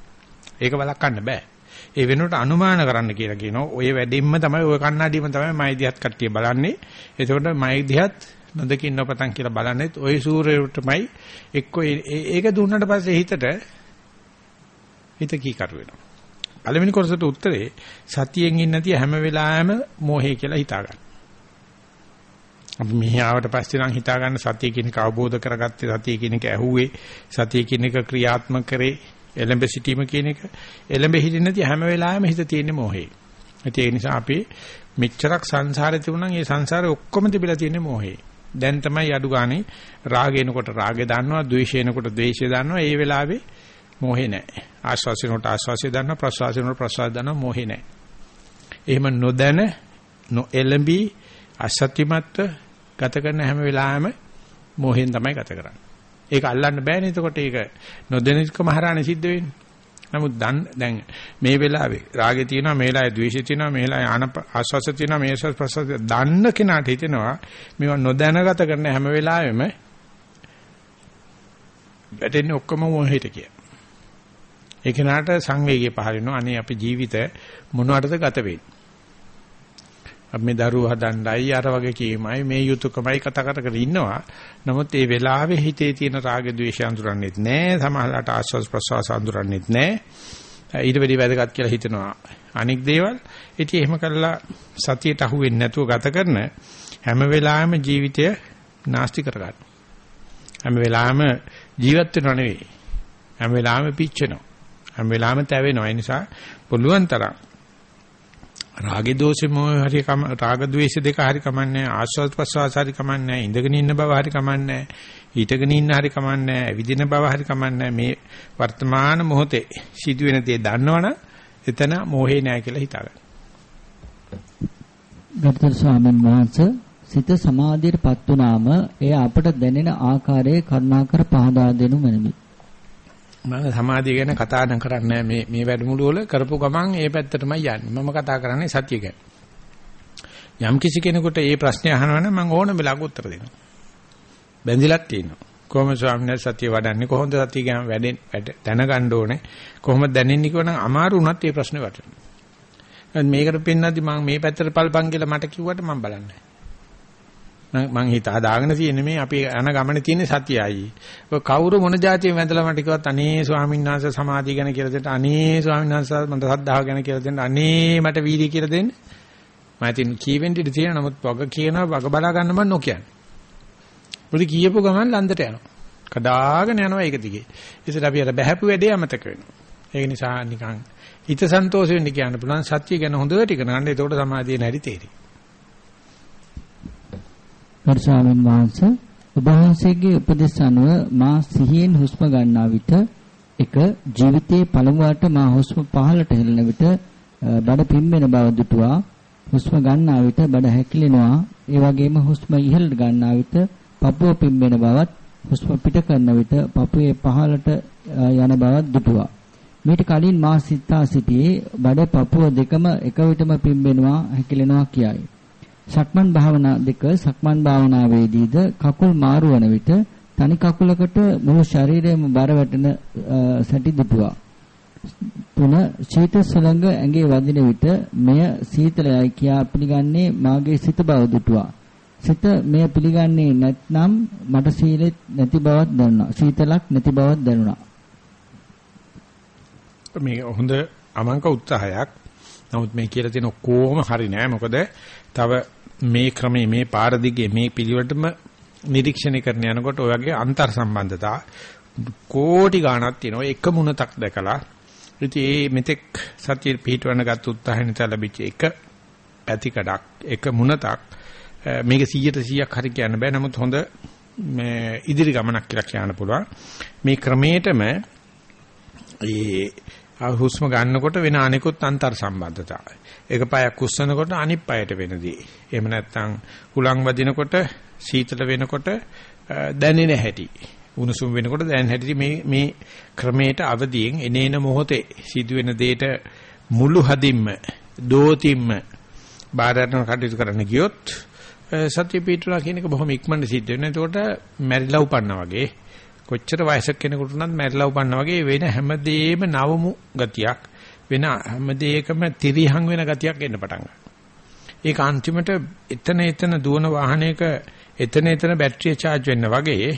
ඒක වළක්වන්න බෑ. ඒ වෙනුවට අනුමාන කරන්න කියලා කියනවා. ඔය වැඩින්ම තමයි ඔය කණ්ණාඩියම තමයි මයි දිහත් කට්ටිය බලන්නේ. එතකොට මයි දිහත් නොදකින් නොපතන් කියලා බලන්නේත් ওই සූර්යයටමයි එක්ක ඒක දුන්නට පස්සේ හිතට හිත කීකරු වෙනවා. පළවෙනි කොටසට උත්තරේ සතියෙන් ඉන්නේ නැති හැම වෙලාවෙම මෝහය කියලා හිතා ගන්න. අපි මෙහි ආවට පස්සේ නම් හිතා ගන්න සතිය කියන එක අවබෝධ කරගත්තේ සතිය කියන එක ඇහුවේ සතිය කියන එක ක්‍රියාත්මක කරේ එළඹ සිටීම කියන එක එළඹ හිටින්නේ නැති හැම වෙලාවෙම හිත තියෙන්නේ මෝහේ. ඒ නිසා අපි මෙච්චරක් සංසාරේ තිබුණා නම් ඒ සංසාරේ ඔක්කොම තිබිලා තියෙන්නේ මෝහේ. දැන් තමයි අඩු ගානේ රාගේනකොට රාගේ දන්නවා, ද්වේෂේනකොට ද්වේෂය දන්නවා. ඒ වෙලාවේ මොහේ නැහැ. ආස්වාසිනට ආස්වාසිය දන්නවා ප්‍රසවාසිනට ප්‍රසවාස දන්නවා මොහේ නැහැ. එහෙම නොදැන නොඑළඹි අසත්‍යමත්ව ගත කරන හැම වෙලාවෙම මොහෙන් තමයි ගත කරන්නේ. ඒක අල්ලන්න බෑනේ එතකොට ඒක නොදැනිකම හරහානේ සිද්ධ වෙන්නේ. නමුත් දැන් මේ වෙලාවේ රාගේ තියෙනවා මේ වෙලාවේ ද්වේෂය තියෙනවා මේ වෙලාවේ ආන ආස්වාස තියෙනවා මේ ආස්වාස ප්‍රසවාස දන්න කෙනාට හිතෙනවා මේවා නොදැනගත කරන හැම වෙලාවෙම වැටෙන්නේ ඔක්කොම මොහෙට කිය. ඒ කෙනාට සංවේගය පහළ වෙනවා. අනේ අපි ජීවිත මොනවටද ගත වෙන්නේ? අපි මේ දරුවෝ හදන්නයි අර වගේ කීමයි මේ යුතුයකමයි කතා කර කර ඉන්නවා. නමුත් ඒ වෙලාවේ හිතේ තියෙන රාග ద్వේෂ අඳුරන්නේත් නැහැ. සමහරලාට ආස්වාස් ප්‍රසවාස අඳුරන්නේත් නැහැ. ඊට වැඩි වැදගත් කියලා හිතනවා. අනික් දේවල් ඉතින් එහෙම කළා සතියට අහු වෙන්නේ නැතුව ගත කරන හැම වෙලාවෙම ජීවිතය නාස්ති කරගන්න. හැම වෙලාවෙම ජීවත් වෙනව නෙවෙයි. හැම වෙලාවෙම පිච්චෙනවා. හැම වෙලාවෙම තැවෙනවා. ඒ නිසා පුළුවන් තරම් රාගේ දෝෂේ මොහ හරි කම රාග ద్వේෂ දෙක හරි කමන්නේ ආස්වාද ප්‍රසවාස හරි කමන්නේ ඉඳගෙන ඉන්න බව හරි කමන්නේ හිටගෙන ඉන්න හරි කමන්නේ ඇවිදින බව හරි කමන්නේ මේ වර්තමාන මොහොතේ සිදුවෙන දේ දන්නවනම් එතන මොහේ නෑ කියලා හිතාගන්න. ගරුතර ස්වාමීන් වහන්සේ සිත සමාධියටපත් වුනාම එය අපට දැනෙන ආකාරයේ කරුණාකර පහදා දෙනු මැනවි. මම සමාධිය ගැන කතා නම් කරන්නේ මේ මේ වැඩමුළු වල කරපු ගමන් ඒ පැත්තටමයි යන්නේ. මම කතා කරන්නේ සතිය ගැන. යම් කිසි කෙනෙකුට මේ ප්‍රශ්නේ අහනවනම් මම ඕන වෙලාවක උත්තර දෙනවා. බැඳිලක් තියෙනවා. කොහොමද ස්වාමීන් වහන්සේ සතිය වඩන්නේ? කොහොමද සතිය ගැන වැඩෙන් දැනගන්න ඕනේ? කොහොමද දැනෙන්නේ කියවනම් අමාරු වුණත් මේ ප්‍රශ්නේ වටනවා. මේකට පෙන්නද්දි මම මේ පැත්තට පල්පන් කියලා මට කිව්වට මම බලන්නේ මං හිත හදාගෙන තියෙන්නේ මේ අපි යන ගමනේ තියෙන සතියයි. ඔය කවුරු මොන જાතියෙන් වැඳලා මට කිව්වත් අනේ ස්වාමීන් වහන්සේ සමාධිය ගැන කියලා දෙන්න. අනේ ස්වාමීන් වහන්සේ මට සද්ධාව ගැන කියලා දෙන්න. අනේ මට වීර්යය කියලා දෙන්න. මම ඉතින් කීවෙන් ඉඳී තියෙන නමුත් වග කියනවා වග බලා ගන්න මම නොකියන්නේ. මොකද කියපු ගමන් ලන්දට යනවා. කඩාගෙන යනවා ඒක දිගේ. ඉතින් අපි අර බහැපු වැඩේ අමතක වෙනවා. ඒක නිසා නිකන් හිත සන්තෝෂ වෙන්න කියන්න පුළුවන් සත්‍ය ගැන හොඳට ඉගෙන ගන්න. එතකොට සමාධිය නැරි තේරෙයි. ගරු ස්වාමීන් වහන්සේ ඔබ වහන්සේගේ උපදෙස් අනුව මා සිහියෙන් හුස්ම ගන්නා විට එක ජීවිතයේ පළමුවට මා හුස්ම පහළට හෙළන විට බඩ පිම්බෙන බව දුටුවා. හුස්ම ගන්නා විට බඩ හැකිලෙනවා. ඒ වගේම හුස්ම ඉහළට ගන්නා විට පපුව පිම්බෙන බවත් හුස්ම පිට කරන විට පපුවේ පහළට යන බවත් දුටුවා. මීට කලින් මා සිතා සිටියේ බඩ පපුව දෙකම එක විටම පිම්බෙනවා හැකිලෙනවා කියයි. සක්මන් භාවනා දෙක සක්මන් භාවනාවේදීද කකුල් මාරු වන විට තනි කකුලකට මුළු ශරීරයම බර වැටෙන සැටි දුටුවා. තුන ශීත සලංග ඇඟේ වදින විට මෙය සීතලයි කියා පිළිගන්නේ මාගේ සිත බව දුටුවා. සිත මෙය පිළිගන්නේ නැත්නම් මට සීලෙත් නැති බවක් දැනුණා. සීතලක් නැති බවක් දැනුණා. මේ හොඳ අමංක උත්සාහයක්. නමුත් මේ කියලා තියෙන කොහොම හරි නෑ. මොකද තව මේ ක්‍රමේ මේ පාර දිගේ මේ පිළිවෙලටම නිරීක්ෂණය කරන යනකොට ඔය වගේ අන්තර් සම්බන්ධතා කෝටි ගණක් තියෙනවා. එක මුණතක් දැකලා. ඉතින් මේ මෙතෙක් සත්‍ය පිටවන්න ගත්ත උත්සාහය නිසා ලැබිච්ච එක පැතිකඩක් එක මුණතක් මේක 100ට 100ක් හරි කියන්න බෑ. නමුත් හොඳ මේ ඉදිරි ගමනක් කියලා කියන්න පුළුවන්. මේ ක්‍රමේටම ඒ හුස්ම ගන්නකොට වෙන අනිකුත් අන්තර් සම්බන්ධතා. එක පායක් කුස්සනකොට අනිත් පායට වෙනදී. එහෙම නැත්නම් හුලං වදිනකොට සීතල වෙනකොට දැනෙන හැටි. උණුසුම් වෙනකොට දැනෙන හැටි මේ මේ ක්‍රමයට අවදියෙන් එනේන මොහොතේ සිදුවෙන දෙයට මුළු හදින්ම දෝතිම්ම බාරයන් කටයුතු කරන්න ගියොත් සත්‍ය පිටුලා කියන එක බොහොම ඉක්මනට සිද්ධ වෙනවා. එතකොට මැරිලා උපන්නා වගේ කොච්චර වයසක කෙනෙකුට උනත් මැරිලා උපන්නා වගේ වෙන හැමදේම නවමු ගතියක් වෙන හැමදේකම තිරිහං වෙන ගතියක් එන්න පටන් ගන්නවා. ඒක අන්තිමට එතන එතන දුවන වාහනයක එතන එතන බැටරිය charge වෙන්න වගේ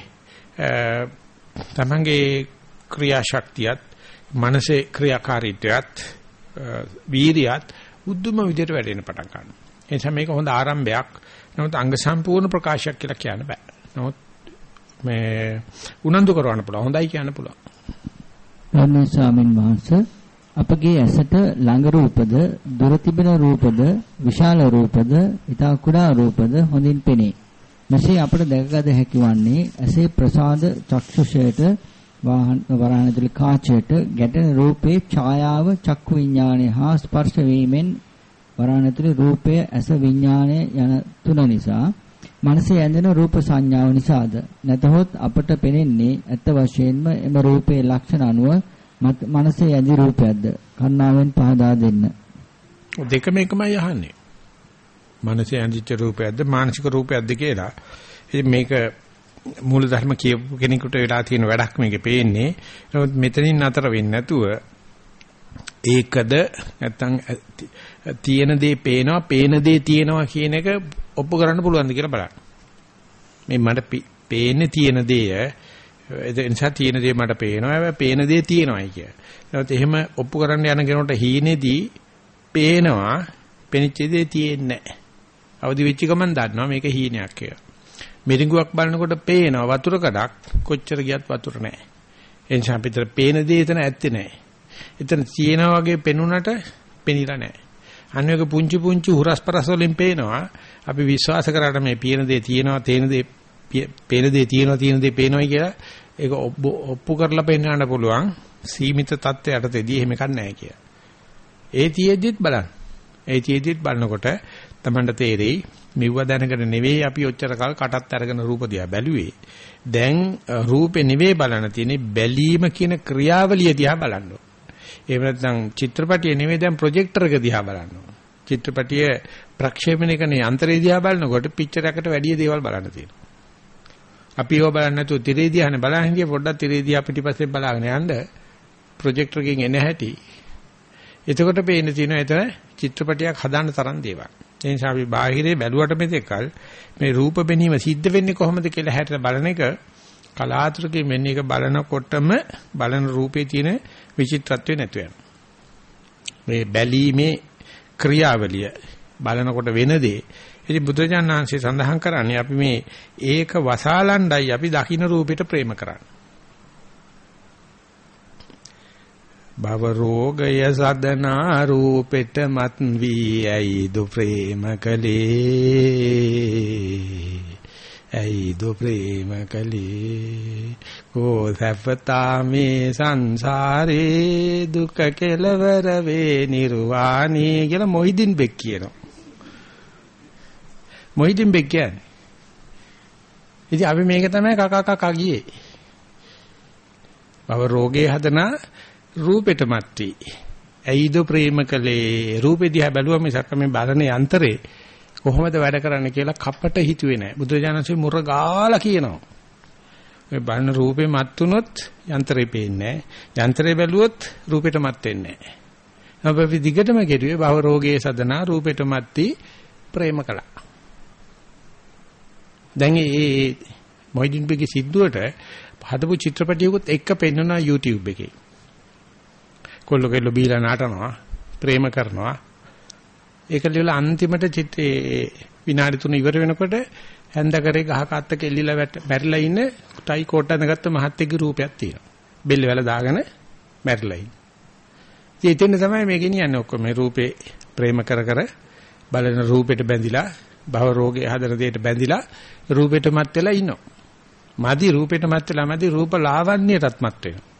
තමංගේ ක්‍රියාශක්තියත් මනසේ ක්‍රියාකාරීත්වයත් වීරියත් උද්දුම විදිහට වැඩෙන්න පටන් ගන්නවා. ඒ නිසා මේක හොඳ ආරම්භයක්. නමුත් අංග සම්පූර්ණ ප්‍රකාශයක් කියලා කියන්න බෑ. නමුත් මේ උනන්දු කරවන්න පුළුවන්. හොඳයි කියන්න පුළුවන්. ගෞරවනීය ස්වාමින් වහන්සේ අපගේ ඇසට ළඟ රූපද දුර තිබෙන රූපද විශාල රූපද ඊටා කුඩා රූපද හොඳින් පෙනේ. මෙසේ අපට දැකගත හැකි වන්නේ ඇසේ ප්‍රසාද චක්ෂුෂයට වාහන වරහණතුලි කාචයට ගැටෙන රූපේ ඡායාව චක්කු විඥානය හා ස්පර්ශ වීමෙන් වරහණතුලි රූපය ඇස විඥානය යන තුන නිසා මනසේ ඇඳෙන රූප සංඥාව නිසාද? නැතහොත් අපට පෙනෙන්නේ ඇත්ත වශයෙන්ම එම රූපයේ ලක්ෂණ අනුව මනසේ ඇඳි රූපයක්ද? කන්නාවෙන් පහදා දෙන්න. දෙකම එකමයි අහන්නේ. මනසේ ඇඳිච්ච රූපයක්ද මානසික රූපයක්ද කියලා. ඉතින් මේක මූල ධර්ම කියපු කෙනෙකුට වෙලා තියෙන වැඩක් මේකේ පේන්නේ. නමුත් මෙතනින් නතර වෙන්නේ නැතුව ඒකද නැත්තම් තියෙන දේ පේනවා, පේන දේ තියෙනවා කියන එක ඔප්පු කරන්න පුළුවන්ද කියලා බලන්න. මේ මට පේන්නේ තියෙන දේ ඒ නිසා තියෙන දේ මට පේනවා. හැබැයි පේන දේ තියෙනවායි කිය. ඒත් එහෙම ඔප්පු කරන්න යන කෙනෙකුට හීනේදී පේනවා, පෙනිච්ච දේ තියෙන්නේ නැහැ. අවදි වෙච්ච ගමන් දන්නවා මේක හීනයක් කියලා. මිරිඟුවක් බලනකොට පේනවා වතුර කඩක් කොච්චර ගියත් වතුර නැහැ. ඒ නිසා අපිට පේන දේ එතන ඇත්තේ නැහැ. එතන තියෙනා වගේ පෙනුනට පෙනිලා නැහැ. අන්නේක පුංචි පුංචි හුරස්පරස් වලින් පේනවා. අපි විශ්වාස කරාට මේ පියන දේ තියෙනවා, තේන දේ පේන දේ තියෙනවා, තියෙන දේ පේනවායි කියලා ඒක ඔප්පු කරලා පෙන්වන්න පුළුවන්. සීමිත தත්ත්වයටදී එහෙම එකක් නැහැ කියලා. ඒ තියේදිත් බලන්න. ඒ තියේදිත් බලනකොට තමන්ට තේරෙයි මෙව්ව දැනගෙන නෙවෙයි අපි ඔච්චර කල් කටත් අරගෙන රූප දිහා බැලුවේ. දැන් රූපේ නෙවෙයි බලන්න තියෙන්නේ බැලීම කියන ක්‍රියාවලිය දිහා බලන්න. එහෙම නැත්නම් චිත්‍රපටිය නෙවෙයි දැන් ප්‍රොජෙක්ටර් එක දිහා බලන්න. චිත්‍රපටිය ප්‍රක්ෂේපණය කරන යන්ත්‍රය දිහා බලනකොට පික්චර් එකට වැඩිය දේවල් බලන්න තියෙනවා. අපි ඒව බලන්නේ නැතුව තිරේ දිහානේ බලන්නේ හිටියේ පොඩ්ඩක් තිරේ දිහා පිටිපස්සෙන් බලාගෙන යන්න ප්‍රොජෙක්ටර් එකකින් එන හැටි. එතකොට පේන්න තියෙනවා එතන චිත්‍රපටියක් හදාන්න තරම් දේවල්. ඒ නිසා අපි බාහිරේ බැලුවට මෙතෙක්කල් මේ රූප බැනීම සිද්ධ වෙන්නේ කොහොමද කියලා හැට බලන එක කලාතුරකින් මෙන්න එක බලනකොටම බලන රූපේ තියෙන විචිත්‍රත්වය නැතු වෙනවා. මේ බැලීමේ ක්‍රියාවලිය බලනකොට වෙන දේ. ඉතින් බුදුජානනාංශය සඳහන් කරන්නේ අපි මේ ඒක වසාලණ්ඩයි අපි දකින්න රූපෙට ප්‍රේම කරන්නේ. භව රෝගය සදනා රූපෙට මත් වී ඇයිදු ප්‍රේම කලේ ඇයිදු ප්‍රේම කලේ කෝ සැපතා මේ සංසාරේ දුක කෙලවර වේ නිර්වාණී කියලා මොහිදින් බෙක් කියනවා මොහිදින් බෙක් කියන්නේ ඉතින් අපි මේක තමයි කකා කකා ගියේ භව රෝගේ හදනා රූපෙට මැටි. ඇයිද ප්‍රේමකලේ රූපෙ දිහා බැලුවා මිසක් මේ බලන යන්ත්‍රේ කොහොමද වැඩ කරන්න කියලා කපට හිතුවේ නැහැ. බුදුජානසෙ මුර ගාලා කියනවා. මේ බලන රූපේ මත් වුනොත් යන්ත්‍රේ පේන්නේ නැහැ. යන්ත්‍රේ බැලුවොත් රූපෙට මත් වෙන්නේ නැහැ. අපි දිගටම කෙරුවේ භව රෝගයේ සදනා රූපෙට මැටි ප්‍රේම කළා. දැන් මේ මොයිඩින් බෙගේ සිද්දුවට හදපු චිත්‍රපටියකුත් එක්ක පෙන්වනවා YouTube එකේ. කොල්ල කෙල්ල බීලා නටනවා ප්‍රේම කරනවා. ඒක ලියලා අන්තිමට චිත්තේ විනාඩි 3 ඉවර වෙනකොට හැන්ද කරේ ගහක අත්ත කෙල්ලිලා මැරිලා ඉන්න ටයි කෝට් අඳගත්ත මහත්ෙක්ගේ රූපයක් තියෙනවා. බෙල්ල වල දාගෙන මැරිලා ඉන්න. ඉතින් එතන තමයි මේ ගෙනියන්නේ ඔක්කොම. මේ රූපේ ප්‍රේම කර කර බලන රූපෙට බැඳිලා භව රෝගේ හදන දෙයට බැඳිලා රූපෙට මත් වෙලා ඉන්නවා මදි රූපෙට මත් වෙලා මදි රූප ලාවන්‍යයටත් මත් වෙනවා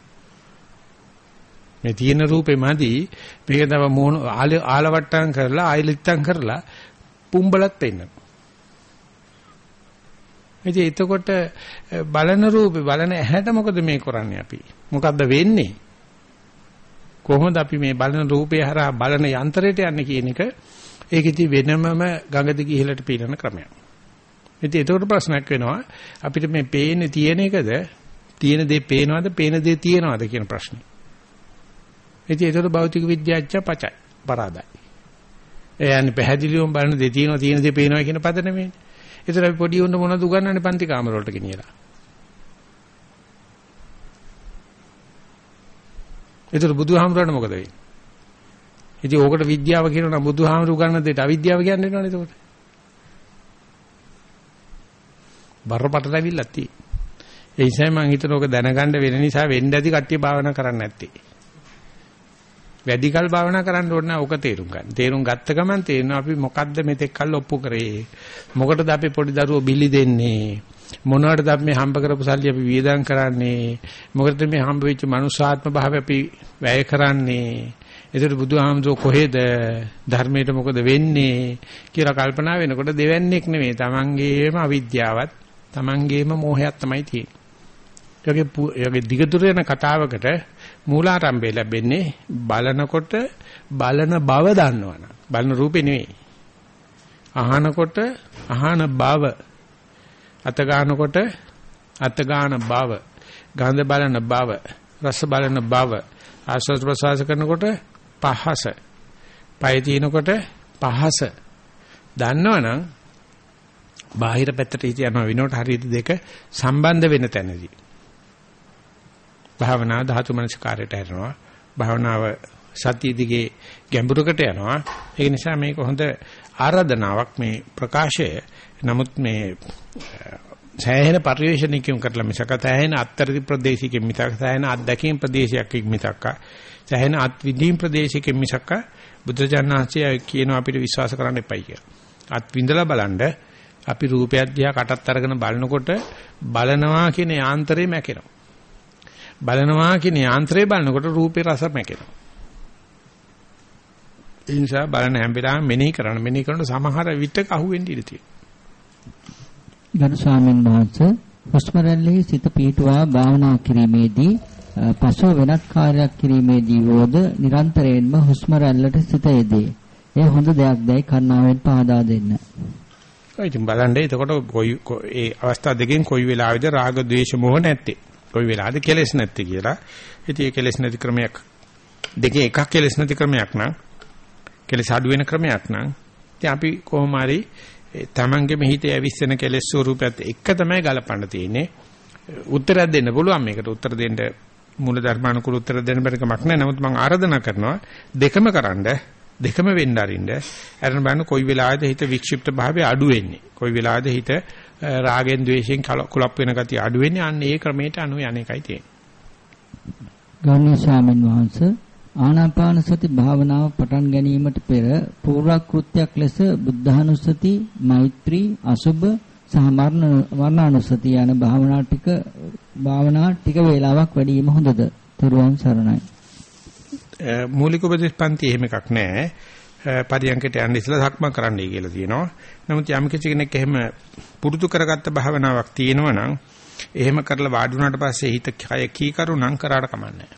මේ තියෙන රූපේ මදි මේක තව මොන ආලවට්ටම් කරලා ආයලිත්තම් කරලා පුම්බලත් වෙන්න. ඉතින් එතකොට බලන රූපේ බලන ඇහැට මොකද මේ කරන්නේ අපි? මොකද්ද වෙන්නේ? කොහොමද අපි මේ බලන රූපේ හරහා බලන යන්ත්‍රයට යන්නේ කියන එක ඒක ඉතින් වෙනමම ගඟ දිගේ ඉහළට පීනන ක්‍රමයක්. ඉතින් ඒකට ප්‍රශ්නයක් වෙනවා අපිට මේ පේන්නේ තියෙන එකද තියෙන දේ පේනවද පේන දේ තියෙනවද කියන ප්‍රශ්නේ. ඉතින් ඒතර භෞතික විද්‍යාඥ පචයි පරාදයි. ඒ යන්නේ පැහැදිලිවම බලන දේ තියෙනවා තියෙන දේ පේනවා කියන පද නෙමෙයි. ඒතර අපි පොඩි උන්න මොනවද උගන්වන්නේ පන්ති කාමර වලට ගෙනියලා. ඒතර බුදුහාමුදුරණ මොකද වෙන්නේ? ඉතින් ඕකට විද්‍යාව කියනවා බුදුහාමුදුරු උගන්වන දෙයට අවිද්‍යාව කියන්නේ නේද එතකොට? බරපතල ඇවිල්ලා තියෙන්නේ. ඒ නිසා මම හිතන ඕක දැනගන්න වෙන නිසා වෙන්න ඇති කට්ටිය භාවනා කරන්න නැත්තේ. වැඩි කල් භාවනා කරන්න ඕනේ නැහැ. ඕක තේරුම් ගන්න. තේරුම් ගත්ත ගමන් තේරෙනවා අපි මොකද්ද මෙතෙක් කල් ඔප්පු කරේ. මොකටද අපි පොඩි දරුවෝ බිලි දෙන්නේ. මොනවටද අපි මේ හම්බ කරපු සල්ලි අපි වියදම් කරන්නේ. මොකටද මේ හම්බ වෙච්ච මනුෂ්‍යාත්ම භාවය අපි වැය කරන්නේ. ඒතර බුදුහාමුදුර කොහෙද ධර්මයට මොකද වෙන්නේ කියලා කල්පනා වෙනකොට දෙවන්නේක් නෙමෙයි. Tamangeema අවිද්‍යාවත් Tamangeema මෝහයක් තමයි තියෙන්නේ. යගේ දිගදුර යන කතාවකට මූලාරම්භය ලැබෙන්නේ බලනකොට බලන බව දන්නවනම් බලන රූපේ නෙවෙයි අහනකොට අහන බව අත ගන්නකොට අත ගන්න බව, ගඳ බලන බව, රස බලන බව, ආස්වාද ප්‍රසවාස කරනකොට පහස, පය තිනකොට පහස. දන්නවනම් බාහිර පැත්තට හිත යනවා විනෝට හරියට දෙක සම්බන්ධ වෙන තැනදී. භාවනා ධාතු මනසකාරයට යනවා. භාවනාව සතිය දිගේ ගැඹුරකට යනවා. ඒ නිසා මේක හොඳ ආරාධනාවක් මේ ප්‍රකාශය. නමුත් මේ සෑහෙන පරිවේශණිකම් කරලා මිසක සෑහෙන අත්තරදි ප්‍රදේශිකෙ මිසක සෑහෙන අත්දැකීම් ප්‍රදේශයක් මිසක සෑහෙන අත්විඳීම් ප්‍රදේශිකෙ මිසක බුදුජානනාංශය කියන අපිට විශ්වාස කරන්න එපයි කියලා. අත් විඳලා බලන්න අපි රූපයක් දිහා කටත් අරගෙන බලනකොට බලනවා කියන යාන්ත්‍රය මැකෙනවා. බලනවා කියන යාන්ත්‍රය බලනකොට රූපේ රස මැකෙනවා. ඒ නිසා බලන හැම වෙලාවෙම මෙනෙහි කරන්න මෙනෙහි කරනකොට සමහර විටක අහුවෙන්න ඉඩ තියෙනවා. ගරු ස්වාමීන් වහන්සේ හුස්ම රැල්ලේ සිත පිහිටුවා භාවනා කිරීමේදී පසුව වෙනත් කාර්යයක් කිරීමේදී වෝද නිරන්තරයෙන්ම හුස්ම රැල්ලට සිත යෙදේ. එය හොඳ දෙයක් දැයි කර්ණාවෙන් පහදා දෙන්න. ඔය ඉතින් බලන්න එතකොට කොයි ඒ අවස්ථා දෙකෙන් කොයි වෙලාවෙද රාග ద్వේෂ මොහ නැත්තේ. කොයි වෙලාවද කෙලෙස් නැත්තේ කියලා. ඉතින් ඒ කෙලෙස් නැති ක්‍රමයක් දෙකේ එකක් කෙලෙස් නැති ක්‍රමයක් නම් කෙලෙස් අඩු වෙන ක්‍රමයක් නම් ඉතින් අපි කොහොම හරි තමන්ගේම හිතේ ඇවිස්සෙන කෙලෙස් ස්වරූපයත් එක තමයි ගලපන්න තියෙන්නේ. උත්තරයක් දෙන්න පුළුවන් මේකට උත්තර දෙන්න මූල ධර්මානුකූල උත්තර දෙන්න බැරි කමක් නැහැ. නමුත් මම ආරාධනා කරනවා දෙකම කරන්න දෙකම වෙන්න අරින්න. අරන් බලන්න කොයි වෙලාවද හිත වික්ෂිප්ත භාවය අඩු වෙන්නේ. කොයි වෙලාවද හිත රාගෙන් ද්වේෂයෙන් කුලප් වෙන ගතිය අඩු වෙන්නේ. අන්න ඒ ක්‍රමයට අනු යන එකයි තියෙන්නේ. ගෞරවනීය ස්වාමීන් වහන්සේ ආනාපාන සති භාවනාව පටන් ගැනීමට පෙර පූර්වක්‍ෘත්‍යයක් ලෙස බුද්ධානුස්සති, මෛත්‍රී, අසුබ සහ මරණානුස්සති යන භාවනා ටික භාවනා ටික වේලාවක් වැඩි වීම හොඳද? තෙරුවන් සරණයි. මූලික උපදේශ පන්ති එහෙම එකක් නැහැ. පරියන්කට යන්න ඉස්සලා සක්මන් කරන්නයි කියලා තියෙනවා. නමුත් යම් කිසි කෙනෙක් එහෙම පුරුදු කරගත්ත භාවනාවක් තියෙනවා නම් එහෙම කරලා වාඩි වුණාට පස්සේ හිත කය කීකරු නම් කරාට කමන්නේ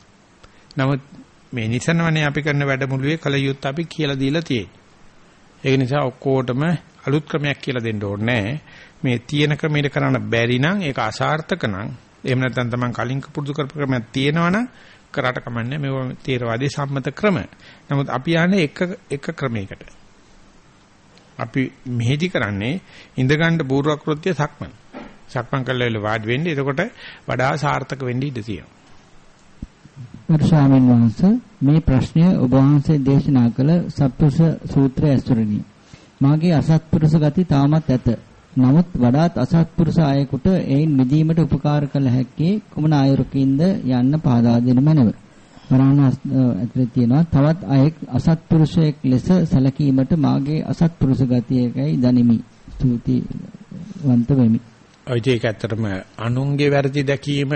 නමුත් මේ නිසනවනේ අපි කරන වැඩමුළුවේ කල යුත් අපි කියලා දීලා තියෙන්නේ. ඒක නිසා ඔක්කොටම අලුත් ක්‍රමයක් කියලා දෙන්න ඕනේ මේ තියෙන ක්‍රමයට කරන්න බැරි නම් ඒක අසාර්ථක නම් එහෙම නැත්නම් තමන් කලින් පුරුදු කරපු ක්‍රමයක් තියෙනවනම් කරාට කමන්නේ මේව තේරවාදී සම්මත ක්‍රම. නමුත් අපි යන්නේ එක එක ක්‍රමයකට. අපි මෙහෙදි කරන්නේ ඉඳගන්න පූර්වක්‍ෘත්‍ය සක්මන්. සක්මන් කළා වාඩි වෙන්නේ එතකොට වඩා සාර්ථක වෙන්න ඉඩ තියෙනවා. ගරු ස්වාමීන් වහන්සේ මේ ප්‍රශ්නය ඔබ වහන්සේ දේශනා කළ සත්පුරුෂ සූත්‍රය ඇසුරිනි. මාගේ අසත්පුරුෂ ගති තාමත් ඇත. නමුත් වඩාත් අසත්පුරුෂ අයෙකුට එයින් මිදීමට උපකාර කළ හැක්කේ කුමන ආයුරකින්ද යන්න පහදා දෙනු මැනව. වරණ ඇතුලේ තියෙනවා තවත් අයෙක් අසත්පුරුෂයෙක් ලෙස සැලකීමට මාගේ අසත්පුරුෂ ගතියකයි දනිමි. ස්තුතිවන්ත වෙමි. ඔය ඒක ඇත්තටම අනුන්ගේ වැරදි දැකීම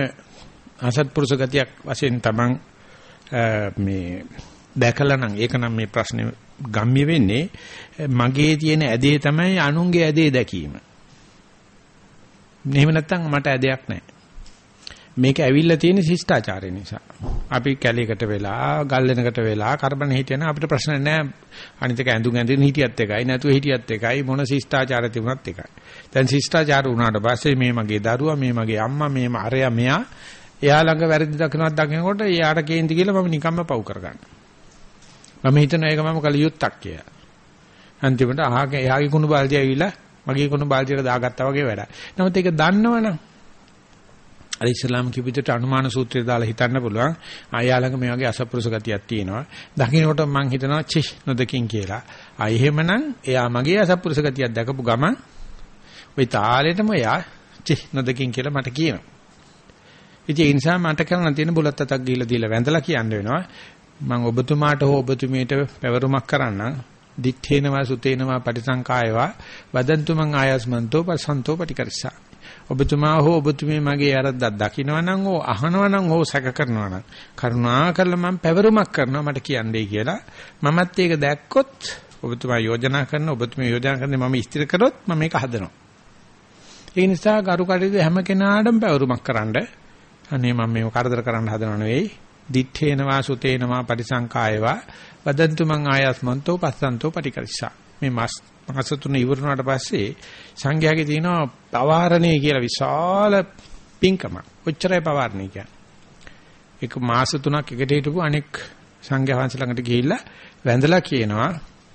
අසත්පුරුෂ ගතියක් වශයෙන් තමන් මේ දැකලා නම් ඒක නම් මේ ප්‍රශ්නේ ගම්ම්‍ය වෙන්නේ මගේ තියෙන ඇදේ තමයි අනුන්ගේ ඇදේ දැකීම. එහෙම නැත්නම් මට ඇදයක් නැහැ. මේක ඇවිල්ලා තියෙන ශිෂ්ටාචාරය නිසා. අපි කැලේකට වෙලා, ගල්ලෙනකට වෙලා, කරබන හිටියන අපිට ප්‍රශ්න නැහැ. අනිත් එක ඇඳුම් ඇඳින් හිටියත් එකයි, නැතුව හිටියත් එකයි, මොන ශිෂ්ටාචාරය තිබුණත් එකයි. දැන් ශිෂ්ටාචාර වුණාට පස්සේ මේ මගේ දරුවා, මේ මගේ අම්මා, මේ අරයා මෙයා එයා ළඟ වැරදි දකින්නක් දකිනකොට එයාට කේන්ති කියලා මම නිකම්ම පව් කරගන්නවා. මම හිතන එක මම කල යුත්තක් කියලා. අන්තිමට අහගේ එයාගේ කුණු බාල්දිය ඇවිල්ලා මගේ කුණු බාල්දියට දාගත්තා වගේ වැඩක්. නමුත් ඒක දන්නවනම් අර ඉස්ලාම් කිවිදට අනුමාන සූත්‍රය දාලා හිතන්න පුළුවන්. ආයා ළඟ මේ වගේ අසප්පුරුෂ ගතියක් තියෙනවා. දකින්නකොට මම හිතනවා චිෂ් නොදකින් කියලා. ආ එහෙමනම් එයා මගේ අසප්පුරුෂ ගතියක් දැකපු ගමන් ওই තාලෙටම එයා චිෂ් නොදකින් කියලා මට කියනවා. ඉතින් ඒ නිසා මට කරන්න තියෙන බුලත් අතක් ගිහිලා දීලා වැඳලා කියන්න වෙනවා. මම ඔබතුමාට හෝ ඔබතුමියට පැවරුමක් කරන්නම්. දිත්තේනවා සුතේනවා පටිසංකායවා වදන්තු මං ආයස්මන්තෝ පසන්තෝ පටිකරසා. ඔබතුමා හෝ ඔබතුමිය මගේ වැරද්දක් දකිනවා නම් හෝ අහනවා නම් හෝ සැක කරනවා නම් කරුණාකරලා මම පැවරුමක් කරනවා මට කියන්නයි කියලා. මමත් ඒක දැක්කොත් ඔබතුමා යෝජනා කරන ඔබතුමිය යෝජනා කරන්නේ මම ඉස්තිර කරොත් මම මේක හදනවා. ඒ නිසා කරු කටයුතු හැම කෙනාටම පැවරුමක් කරන්නේ අනේ මම මේව කරදර කරන්න හදනව නෙවෙයි. දිත්තේනවා සුතේනවා පරිසංකායවා වදන්තු මං ආයස්මන්තෝ පස්සන්තෝ පටිකරිසා. මේ මාස මාස තුන ඉවර වුණාට පස්සේ සංඝයාගේ තියෙනවා පවාරණේ කියලා විශාල පින්කම. ඔච්චරයි පවාරණය කියන්නේ. එක මාස තුනක් එකට හිටපු අනෙක් සංඝයා වහන්සේ ළඟට ගිහිල්ලා වැඳලා කියනවා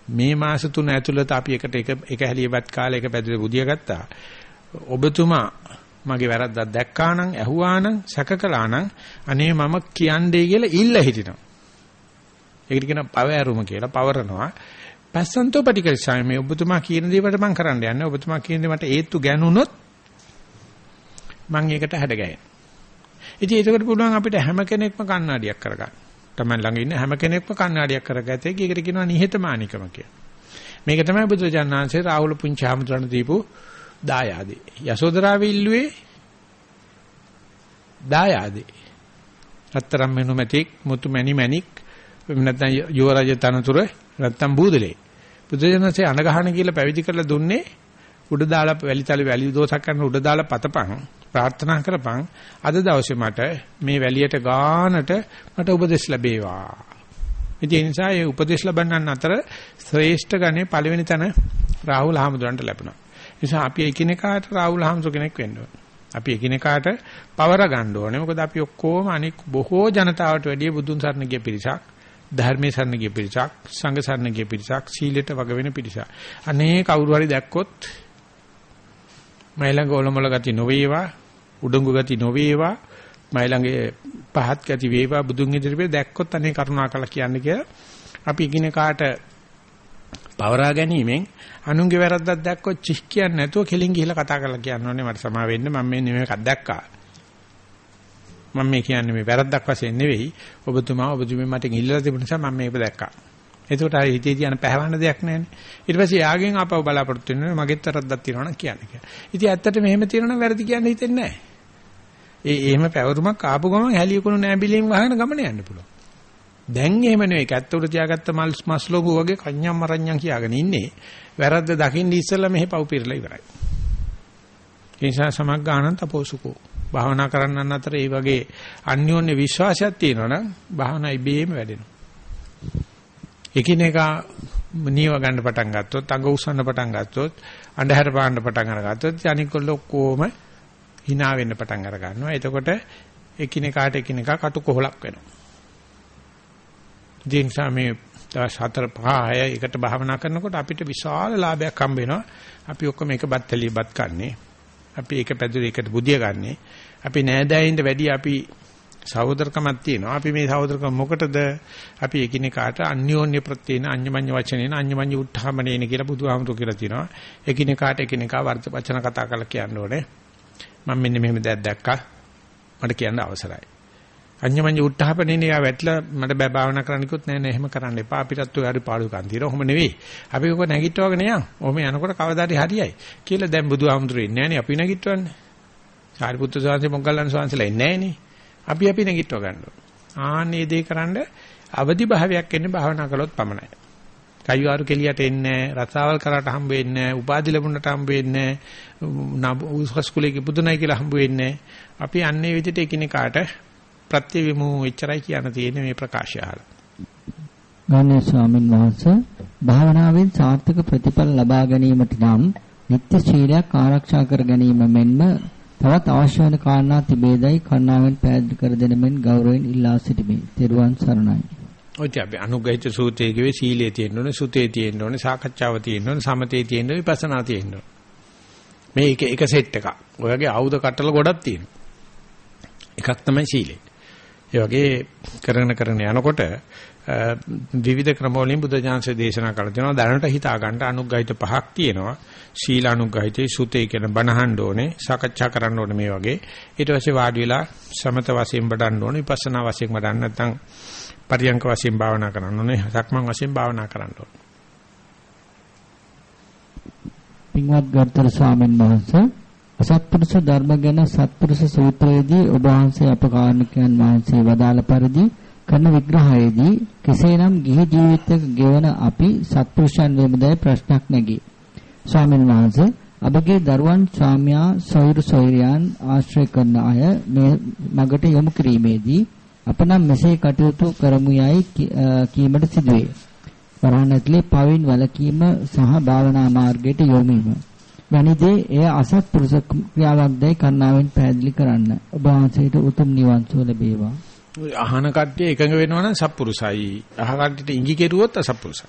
මේ මාස තුන ඇතුළත අපි එකට එක එක හැලියපත් කාලේ එක පැදුරේ බුදිය ගත්තා. ඔබතුමා මගේ වැරද්දක් දැක්කා නම් ඇහුවා නම් සැකකලා නම් අනේ මම කියන්නේ කියලා ඉල්ල හිටිනවා. ඒකට කියනවා පව ඇරුම කියලා පවරනවා. පස්සන්තෝ පටිකරිසාමි මේ ඔබතුමා කියන දේකට මම කරන්න යන්නේ. ඔබතුමා කියන දේ මට ඒත්තු ගැනුනොත් මම ඒකට හැඩගැහෙන. ඉතින් ඒකට පුළුවන් අපිට හැම කෙනෙක්ම කණ්ණාඩියක් කරගන්න. Taman ළඟ ඉන්න හැම කෙනෙක්ම කණ්ණාඩියක් කරගත්තේ ඒකට කියනවා නිහතමානිකම කියලා. මේක තමයි බුදුරජාණන් වහන්සේ රාහුල පුංචි හාමුදුරන් දීපු දායාදේ. යසෝදරාව ඉල්ලුවේ දායාදේ. රත්තරම් මෙනුමැතික් මුතු මැණි මැණික් නැත්නම් යුවරජ තනතුර නැත්නම් බූදලේ. බුදුජනසේ අනගහන කියලා පැවිදි කරලා දුන්නේ උඩ දාලා වැලිතල වැලි දෝසක් කරන උඩ දාලා පතපන් ප්‍රාර්ථනා කරපන් අද දවසේ මට මේ වැලියට ගානට මට උපදෙස් ලැබේවා. ඒ නිසා මේ උපදෙස් ලබන්නන් අතර ශ්‍රේෂ්ඨ ගණේ පළවෙනි තැන රාහුල හාමුදුරන්ට ලැබුණා. නිසා අපි එකිනෙකාට රාහුල හාමුදුර කෙනෙක් වෙන්න ඕනේ. අපි එකිනෙකාට පවර ගන්න ඕනේ. මොකද අපි ඔක්කොම අනික් බොහෝ ජනතාවට වැඩිය බුදුන් සරණ ගිය පිරිසක්. ධර්මයේ සරණ ගිය පිරිසක්, සංඝ සරණ ගිය පිරිසක්, සීලයට වග වෙන පිරිසක්. අනේ කවුරු හරි දැක්කොත් මයිලඟ ඔලොමල ගති නොවේවා, උඩඟු ගති නොවේවා, මයිලඟේ පහත් ගති වේවා බුදුන් ඉදිරියේ දැක්කොත් අනේ කරුණාකරලා කියන්න කියලා අපි එකිනෙකාට පවරා ගැනීමෙන් අනුන්ගේ වැරද්දක් දැක්කොත් චිස් කියන්නේ නැතුව කෙලින් ගිහිල්ලා කතා කරලා කියන්න ඕනේ. මට සමා වෙන්න මම මේ නෙමෙයි එකක් දැක්කා. මම මේ කියන්නේ මේ වැරද්දක් වශයෙන් නෙවෙයි. ඔබතුමා ඔබතුමී මට ඉල්ලලා තිබුණ නිසා මම මේක දැක්කා. එතකොට හරි හිතේ තියන පැහැවන්න දෙයක් නැහැනේ ඊට පස්සේ යාගෙන් ආපහු බලාපොරොත්තු වෙනවා මගෙත් වැරද්දක් තියෙනවා නම් කියන්න කියලා. ඉතින් ඇත්තට මෙහෙම තියෙනවා නම් වැරදි කියන්න හිතෙන්නේ නැහැ ඒ එහෙම පැවරුමක් ආපු ගමන් හැලියකුණු නෑබිලියෙන් වහගෙන ගමන යන්න පුළුවන්. දැන් එහෙම නෙවෙයි කැත්ත උඩ තියාගත්ත මල් මස්ලෝගු වගේ කන්‍යම් මරඤ්ඤම් කියාගෙන ඉන්නේ. වැරද්ද දකින්න ඉස්සෙල්ලා මෙහෙ පව් පිරලා ඉවරයි. ඒ නිසා සමග්ගානන් තපෝසුකෝ. භාවනා කරන්නන් අතර මේ වගේ අන්‍යෝන්‍ය විශ්වාසයක් තියෙනවා නම් භාවනා ඉබේම වැඩෙනවා. එකිනෙකා නියව ගන්න පටන් ගත්තොත්, අඟ උස්සන්න පටන් ගත්තොත්, අඳුර පාන්න පටන් අරගත්තොත් අනිකොල්ල ඔක්කොම hina වෙන්න පටන් අර ගන්නවා. එතකොට එකිනෙකාට එකිනෙකා කටුකොහලක් වෙනවා. ඒ නිසා මේ දවස් 4 5 6 එකට භාවනා කරනකොට අපිට විශාල ලාභයක් හම්බ වෙනවා. අපි ඔක්කොම එක බත්තලිය බත් කන්නේ. අපි එක පැදුරේ එකට බුදිය ගන්නෙ. අපි නෑදෑයින්ද වැඩි අපි සහෝදරකමක් තියෙනවා. අපි මේ සහෝදරකම මොකටද? අපි එකිනෙකාට අන්‍යෝන්‍ය ප්‍රත්‍යේන අඤ්ඤමඤ්ඤ වචනේන අඤ්ඤමඤ්ඤ උත්හාමනේන කියලා බුදුහාමුදුරු කියලා තියෙනවා. එකිනෙකාට එකිනෙකා වර්ධ වචන කතා කරලා කියන්න ඕනේ. මම මෙන්න මෙහෙම දෙයක් දැක්කා. මට කියන්න අවසරයි. අඤ්ඤමඤ්ඤ උත්හාපනේ යා වැටලා මට බෑ භාවනා කරන්න කිව්වොත් නෑ නෑ එහෙම කරන්න එපා අපිටත් ඔය හරි පාඩුකම් තියෙනවා. ඔහොම නෙවෙයි. අපි ඔක නැගිටවගෙන යන්. ඔහොම යනකොට කවදාද හරියයි කියලා දැන් බුදුහාමුදුරු ඉන්නේ නෑනේ අපි නැගිටවන්නේ. සාරිපුත්‍ර ස්වාමීන් මොග්ගල්ලාන ස්වාමීන්සලා ඉන්නේ නෑනේ. අපි අපි නැගිටව ගන්නවා. ආන්නේ දේ කරන්න අවදි භාවයක් එන්නේ භාවනා කළොත් පමණයි. කයිවාරු කෙලියට එන්නේ රසාවල් කරාට හම්බ වෙන්නේ උපාධි ලැබුණට හම්බ වෙන්නේ උසස් කුලයේ පුදුනයි කියලා හම්බ වෙන්නේ අපි අන්නේ විදිහට එකිනෙකාට ප්‍රත්‍යවිමු එච්චරයි කියන්න තියෙන්නේ මේ ප්‍රකාශය අහලා. ගානේ ස්වාමින් වහන්සේ භාවනාවෙන් සාර්ථක ප්‍රතිඵල ලබා ගැනීමට නම් නිත්‍ය ශීලයක් ආරක්ෂා කර ගැනීම මෙන්ම තවත් අවශ්‍ය වන කාරණා තිබේදයි කරුණාවෙන් පැහැදිලි කර දෙන මෙන් ගෞරවයෙන් ඉල්ලා සිටිමි. ත්වන් සරණයි. ඔය අපි අනුගහිත සූත්‍රයේ කිව්වේ සීලයේ තියෙන්න ඕනේ, සුතේ තියෙන්න ඕනේ, සාකච්ඡාව තියෙන්න ඕනේ, සමතේ තියෙන්න ඕනේ, විපස්සනා තියෙන්න ඕනේ. මේ එක එක සෙට් එකක්. ඔයගේ ආයුධ කටල ගොඩක් තියෙනවා. එකක් තමයි සීලය. ඒ වගේ කරගෙන කරගෙන යනකොට විවිධ ක්‍රමවලින් බුද්ධ ඥානසේ දේශනා කළ. තියෙනවා දැනට හිතා ගන්න අනුග්‍රහිත පහක් තියෙනවා. ශීල අනුග්‍රහිතේ සුතේ කියන බණහන්න ඕනේ සාකච්ඡා කරන්න ඕනේ මේ වගේ. ඊට පස්සේ වාඩි වෙලා සමත වශයෙන් බඩන්න ඕනේ විපස්සනා වශයෙන් බඩන්න නැත්නම් පරියංක වශයෙන් භාවනා කරන්න ඕනේ සක්මන් වශයෙන් භාවනා කරන්න ඕනේ. පින්වත් ගරුතර ස්වාමීන් වහන්සේ අසත්පුරුෂ ධර්ම ගැන සත්පුරුෂ සූත්‍රයේදී ඔබ වහන්සේ අප කාරණකයන් වහන්සේ වදාළ පරිදි කරන විග්‍රහයේදී කෙසේනම් ගිහි ජීවිතයක ගෙවන අපි සත්පුරුෂයන් වෙමුදයි ප්‍රශ්නක් නැගී. ස්වාමීන් වහන්සේ අපගේ දරුවන් ස්වාමියා සොයුරු සොයුරියන් ආශ්‍රය කරන අය මේ මගට යොමු කිරීමේදී අප නම් මෙසේ කටයුතු කරමු යයි කීමට සිදුවේ. වරහන් ඇතුලේ පවින් වලකීම සහ භාවනා මාර්ගයට යොමු වීම වැනිදේ එය අසත්පුරුෂ ක්‍රියාවක්දයි කරුණාවෙන් පැහැදිලි කරන්න. ඔබ වහන්සේට උතුම් නිවන් සුව ලැබේවා. අහන කට්ටිය එකඟ වෙනවා නම් සත්පුරුසයි. අහ කට්ටියට ඉඟි කෙරුවොත් අසත්පුරුසයි.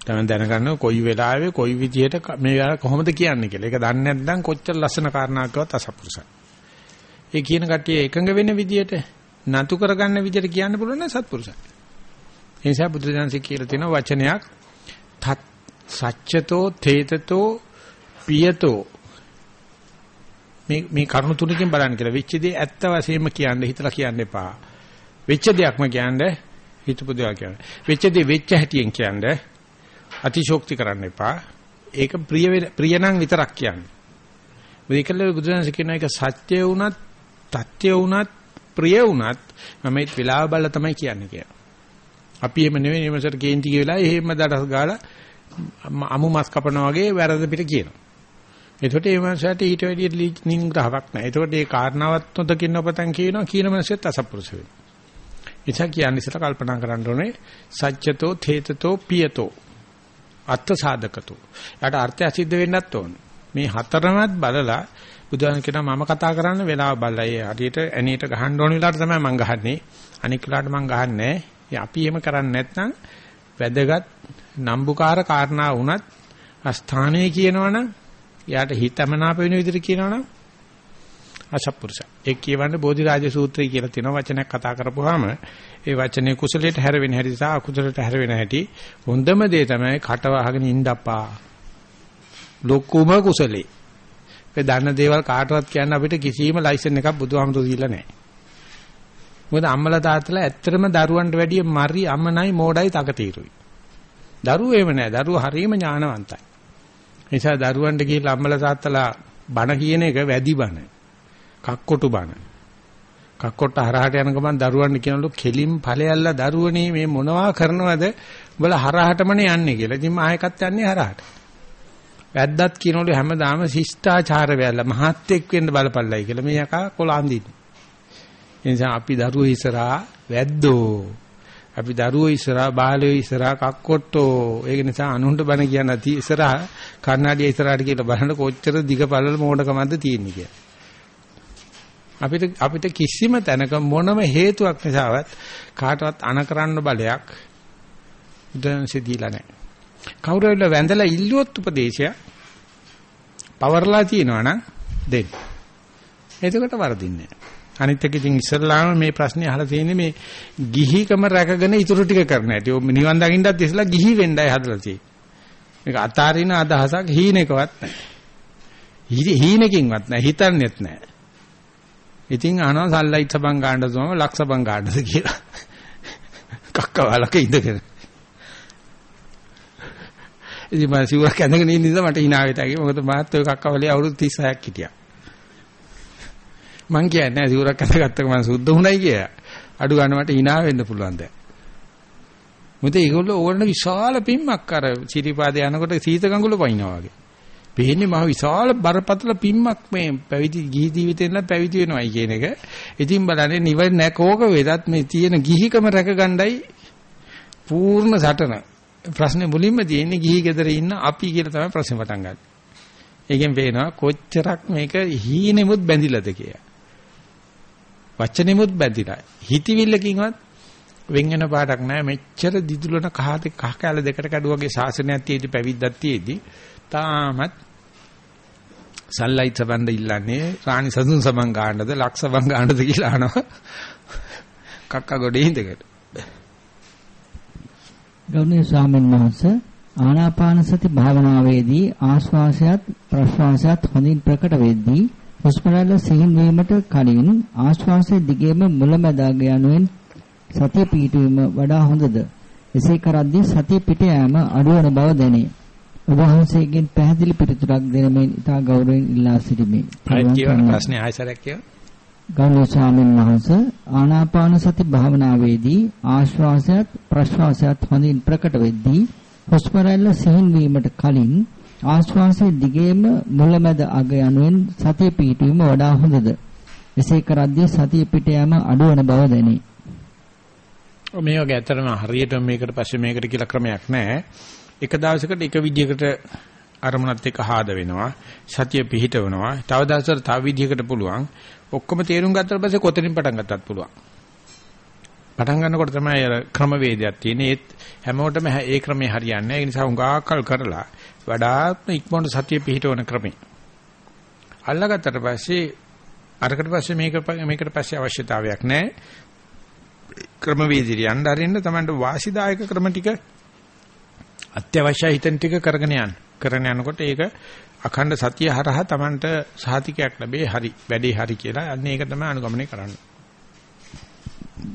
තමයි දැනගන්න කොයි වෙලාවෙ කොයි විදියට මේ කොහොමද කියන්නේ කියලා. ඒක දන්නේ නැත්නම් කොච්චර ලස්සන කාරණාවක්වත් අසත්පුරුසයි. ඒ කියන කට්ටිය එකඟ වෙන විදියට නතු කරගන්න විදියට කියන්න පුළුවන් නම් සත්පුරුසයි. ඒ නිසා බුදුදහමසේ කියලා තියෙන වචනයක් තත් සච්චතෝ තේතතෝ පියතෝ මේ මේ කරුණු තුනකින් බලන්න කියලා. වෙච්ච දේ ඇත්ත වශයෙන්ම කියන්න හිතලා කියන්න එපා. වෙච්ච දෙයක්ම කියන්න හිතපු දෙයක් කියන්න. වෙච්ච දේ වෙච්ච හැටියෙන් කියන්න අතිශෝක්ති කරන්න එපා. ඒක ප්‍රිය ප්‍රිය නම් විතරක් කියන්න. මේකල බුදුරජාණන් කියන එක සත්‍ය වුණත්, තත්‍ය වුණත්, ප්‍රිය වුණත් මම මේ වෙලාව බලලා තමයි කියන්නේ කියලා. අපි එහෙම නෙවෙයි මේසට කේන්ති කියලා එහෙම දඩස් ගාලා අමු මස් කපනවා වගේ වැරද්ද පිට කියනවා. එතකොට ඒ මනසට ඊට වැඩිය නිග්‍රහයක් නැහැ. එතකොට ඒ කාරණාවත් නොදකින්න ඔබතන් කියනවා කියන මනසෙත් අසප්පුරුෂ වෙනවා. එචා කියන්නේ ඉතල කල්පනා කරන්න ඕනේ සත්‍යතෝ තේතතෝ පියතෝ අර්ථ සාධකතෝ. යාට අර්ථය සිද්ධ වෙන්නත් ඕන. මේ හතරමත් බලලා බුදුන් කියනවා මම කතා කරන්න වෙලාව බලලා ඒ හරියට ඇනේට ගහන්න ඕන වෙලාවට තමයි මම ගහන්නේ. අනික් වෙලාවට මම ගහන්නේ අපි එහෙම කරන්නේ නැත්නම් වැදගත් නම්බුකාර කාරණා වුණත් අස්ථානයේ කියනවනම් යාට හිතමනාප වෙන විදිහට කියනවනම් අසත්පුරුෂ. ඒ කියවන්නේ බෝධිරාජ සූත්‍රය කියලා තියෙන වචනයක් කතා කරපුවාම ඒ වචනේ කුසලයට හැරෙවෙන හැටි සහ අකුසලයට හැරෙවෙන හැටි හොඳම දේ තමයි කට වහගෙන ඉඳපා. ලොකුම කුසලේ. ඒ දන්න දේවල් කාටවත් කියන්න අපිට කිසිම ලයිසන් එකක් බුදුහාමුදුරු දීලා නැහැ. මොකද අම්මලා තාත්තලා ඇත්තටම දරුවන්ට වැඩිය මරි අමනයි මෝඩයි තකතිරුයි. දරුවෝ එහෙම නැහැ. දරුවෝ හරීම ඥානවන්තයි. නිසා දරුවන්ට කියලා අම්මලා තාත්තලා බණ කියන එක වැඩි බණ. කක්කොටු බණ. කක්කොට හරහට යන ගමන් දරුවන්ට කියනලු කෙලින් ඵලයල්ලා දරුවනේ මේ මොනවා කරනවද උඹලා හරහටමනේ යන්නේ කියලා. ඉතින් මායකත් යන්නේ හරහට. වැද්දත් කියනලු හැමදාම ශිෂ්ටාචාර වෙලා මහත්ෙක් වෙන්න බලපල්ලයි කියලා මේ යකා කොලාන්දින්නේ. ඒ නිසා අපි දරුවෝ ඉස්සරහා වැද්දෝ අපි දරුවෝ ඉස්සරහා බාලයෝ ඉස්සරහා කක්කොට්ටෝ ඒක නිසා අනුන්ට බන කියන අති ඉස්සරහා කන්නාඩිය ඉස්සරහට කියලා බලන්න කොච්චර දිග පළල මෝඩකමක්ද තියෙන්නේ කියලා. අපිට අපිට කිසිම තැනක මොනම හේතුවක් නිසාවත් කාටවත් අන කරන්න බලයක් උදන්සේ දීලා නැහැ. කවුරු හරි වැඳලා ඉල්ලුවොත් උපදේශය පවර්ලා තියනවා නම් දෙන්න. එතකොට වරදින්නේ නැහැ. අනිත් එක ඉතින් ඉස්සල්ලාම මේ ප්‍රශ්නේ අහලා තියෙන්නේ මේ ගිහිකම රැකගෙන ඉතුරු ටික කරන හැටි. ඔය නිවන් දකින්නත් ඉස්සලා ගිහි වෙන්නයි හදලා තියෙන්නේ. මේක අතාරින අදහසක් හීනෙකවත් නැහැ. හීනකින්වත් නැහැ. හිතන්නේත් නැහැ. ඉතින් අහනවා සල්ලයිත් සබන් ගන්නද තම ලක්ෂ බං ගන්නද කියලා. කක්කවලක ඉඳගෙන. ඉතින් මම සිවුරක් ඇඳගෙන ඉන්න නිසා මට hina වෙටා ගියා. මොකද මාත් ඔය කක්කවලේ අවුරුදු 36ක් හිටියා. මං කියන්නේ නැහැ සිවුරක් අතගත්තක මං සුද්ධ වුණයි කියලා. අඩු ගන්න මට hina වෙන්න පුළුවන් දැන්. මොකද ඒගොල්ලෝ ඕන විශාල පිම්මක් අර සිරිපාදේ යනකොට සීත කඟුල පයින්නවා වගේ. පේන්නේ මහ විශාල බරපතල පිම්මක් මේ පැවිදි ගිහි ජීවිතේ නම් පැවිදි වෙනවයි කියන එක. ඉතින් බලන්නේ නිවන නැකෝක වෙදත් මේ තියෙන ගිහිකම රැකගණ්ඩයි පූර්ණ සටන. ප්‍රශ්නේ මුලින්ම තියෙන්නේ ගිහි ගෙදර ඉන්න අපි කියලා තමයි ප්‍රශ්නේ පටන් ගන්නේ. ඒකෙන් පේනවා කොච්චරක් මේක හීනෙමුත් බැඳිලාද කියලා. වචනෙමුත් බැඳිලා. හිතවිල්ලකින්වත් වෙන් වෙන පාඩක් නැහැ. මෙච්චර දිදුලන කහත කහ කැල දෙකට කැඩුවාගේ ශාසනයක් තියේදී පැවිද්දක් තියේදී තාමත් සල්ලයිත් සබන්ද ඉල්ලන්නේ රාණි සතුන් සමන් ගන්නද ලක්ෂ සමන් ගන්නද කියලා අහනවා. කක්ක ගොඩේ ඉඳගෙන. ගෞරවනීය ස්වාමීන් වහන්සේ ආනාපාන සති භාවනාවේදී ආශ්වාසයත් ප්‍රශ්වාසයත් හොඳින් ප්‍රකට වෙද්දී හුස්ම රැල්ල සිහින් වීමට කලින් ආශ්වාසයේ දිගේම මුලැමැදාග යනුවෙන් සතිය පිහිටවීම වඩා හොඳද? එසේ කරද්දී සතිය පිට යාම අඩුවන බව දැනේ. ඔබ වහන්සේගෙන් පැහැදිලි පිළිතුරක් දෙනමින් ඉතා ගෞරවයෙන් ඉල්ලා සිටිමි. කියවන ප්‍රශ්නේ ආයසරයක් කියව. ගෞරවනීය ස්වාමීන් වහන්සේ ආනාපාන සති භාවනාවේදී ආශ්වාසයත් ප්‍රශ්වාසයත් හොඳින් ප්‍රකට වෙද්දී හුස්ම රැල්ල සිහින් වීමට කලින් ආශ්වාසයේ දිගේම මුලැමැද අග යනුවෙන් සතිය පිහිටවීම වඩා හොඳද? එසේ කරද්දී සතිය පිට යාම අඩුවන බව දැනේ. මේ වගේ ඇත්තටම හරියට මේකට පස්සේ මේකට කියලා ක්‍රමයක් නැහැ. එක දවසකට එක විදියකට අරමුණත් එක්ක ආද වෙනවා. සතිය පිහිටවනවා. තව දවසකට තව විදිහකට පුළුවන්. ඔක්කොම තේරුම් ගත්තට පස්සේ කොතනින් පටන් ගත්තත් පුළුවන්. පටන් ගන්නකොට තමයි අර ක්‍රමවේදයක් තියෙන්නේ. ඒත් හැමෝටම ඒ ක්‍රමේ හරියන්නේ නැහැ. ඒ නිසා උඟාකල් කරලා වඩාත්ම ඉක්මනට සතිය පිහිටවන ක්‍රමේ. අල්ලගත්තට පස්සේ අරකට පස්සේ මේක මේකට පස්සේ අවශ්‍යතාවයක් නැහැ. ක්‍රමවේදිරිය යන්න අරින්න තමයි වාසිදායක ක්‍රම ටික අත්‍යවශ්‍ය හිතෙන් ටික කරගෙන යන්න. කරගෙන යනකොට ඒක අඛණ්ඩ සතිය හරහා Tamanට සහතිකයක් ලැබේ හරි වැඩේ හරි කියලා. අන්න ඒක තමයි අනුගමනය කරන්නේ.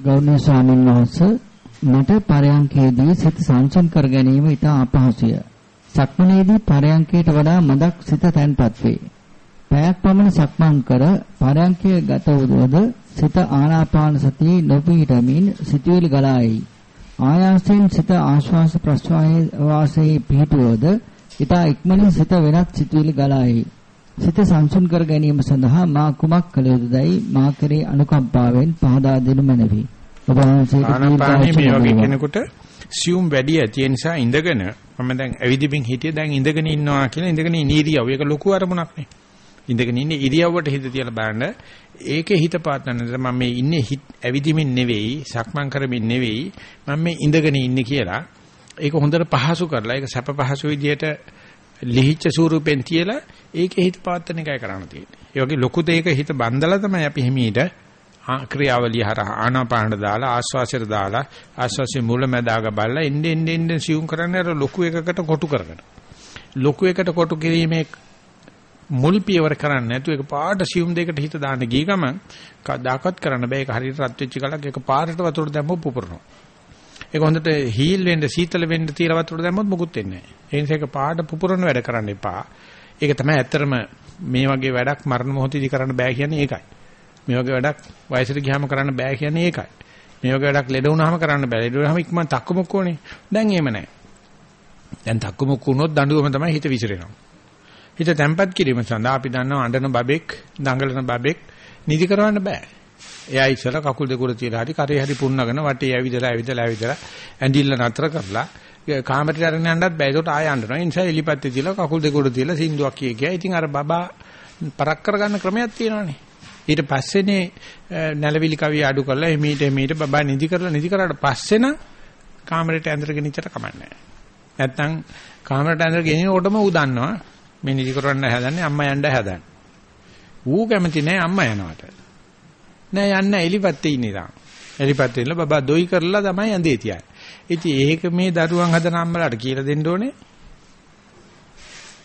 ගෞරවනීය ස්වාමීන් වහන්සේ මට පරයන්කේදී සිත සංසම් කර ගැනීම ඉතා අපහසුය. සක්මනේදී පරයන්කයට වඩා මදක් සිත තැන්පත් වේ. පැයක් පමණ සක්මන් කර පරයන්කයේ ගත වූද සිත ආනාපාන සතියේ නොපිහිටමින් සිතුවිලි ගලායි. ආයාසයෙන් සිත ආශ්වාස ප්‍රශ්වාසයේ පිහිටුවද ඊට ඉක්මනින් සිත වෙනත් සිතුවිලි ගලායි. සිත සංසුන් කර ගැනීම සඳහා මා කුමක් කළ යුතුදයි මා කෙරේ අනුකම්පාවෙන් පහදා දෙනු මැනවි. ඔබ වහන්සේට ආනාපානයේ මේ වගේ කෙනෙකුට සියුම් වැඩි ඇති නිසා ඉඳගෙන මම දැන් ඇවිදින්මින් හිටිය දැන් ඉඳගෙන ඉන්නවා කියලා ඉඳගෙන ඉනීරියව ඒක ලොකු අරමුණක් නේ. ඉඳගෙන ඉන්නේ ඉරියව්වට හිත තියලා බලන්න ඒකේ හිත පාත්නන්න මම මේ ඉන්නේ ඇවිදිමින් නෙවෙයි සක්මන් කරමින් නෙවෙයි මම මේ ඉඳගෙන ඉන්නේ කියලා ඒක හොඳට පහසු කරලා ඒක සැප පහසු විදියට ලිහිච්ච ස්වරූපෙන් තියලා ඒකේ හිත පාත්තන එකයි කරන්න තියෙන්නේ. ඒ වගේ ලොකු දෙයක හිත බන්දලා තමයි අපි හිමීට ක්‍රියාවලිය හරහා ආනාපානට දාලා ආස්වාසයට දාලා ආස්වාසයේ මුල මැදාග බලලා එන්න එන්න එන්න සියුම් කරන්නේ අර ලොකු එකකට කොටු කරගෙන. ලොකු එකට කොටු කිරීමේ මුල් පියවර කරන්නේ නැතුව ඒක පාට සියුම් දෙයකට හිත දාන්න ගිය ගමන් කදාකත් කරන්න බෑ ඒක හරියට රත් වෙච්ච ගලක් ඒක පාටට වතුර දැම්මොත් පුපුරනවා. ඒක හොඳට හීල් වෙන්න සීතල වෙන්න තියලා වතුර දැම්මොත් මොකුත් වෙන්නේ නැහැ. ඒ නිසා ඒක පාට පුපුරන වැඩ කරන්න එපා. ඒක තමයි ඇත්තරම මේ වගේ වැඩක් මරණ මොහොතේදී කරන්න බෑ කියන්නේ ඒකයි. මේ වගේ වැඩක් වයසට ගියාම කරන්න බෑ කියන්නේ ඒකයි. මේ වගේ වැඩක් ලෙඩ වුණාම කරන්න බෑ. ලෙඩ වුණාම ඉක්මන් තක්කමුක්කෝනේ. දැන් එහෙම නැහැ. දැන් තක්කමුක්ක වුණොත් දඬුවම තමයි හිත විසිරෙනවා. හිත තැම්පත් කිරීම සඳහා අපි දන්නවා අඬන බබෙක්, දඟලන බබෙක් නිදි කරවන්න බෑ. එයා ඉස්සලා කකුල් දෙක උඩ තියලා හරි කරේ හරි පුන්නගෙන වටේ ඇවිදලා ඇවිදලා ඇවිදලා ඇඳිල්ල නතර කරලා කාමරේට අරගෙන යන්නත් බෑ. ඒකට ආය යන්නවා. ඒ නිසා එලිපැත්තේ තියලා කකුල් දෙක උඩ තියලා සින්දුවක් කිය කිය. ඉතින් අර බබා පරක් කරගන්න ක්‍රමයක් තියෙනවානේ. ඊට පස්සේනේ නැලවිලි කවිය අඩු කරලා එමීට එමීට බබා නිදි කරලා නිදි කරාට පස්සේ නම් කාමරේට ඇඳගෙන ඉච්චට කමන්නේ නැහැ. නැත්තම් කාමරේට ඇඳගෙන ගෙනිනකොටම ඌ දන්නවා මේ නිදි කරවන්න හදන්නේ අම්මා යන්න හදන්නේ. ඌ කැමති නෑ අම්මා යනවට. නෑ යන්න එලිපැත්තේ ඉන්නේ තාම. එලිපැත්තේ ඉන්න බබා දොයි කරලා තමයි ඇඳේ තියන්නේ. ඉතින් ඒක මේ දරුවන් හදන අම්මලාට කියලා දෙන්න ඕනේ.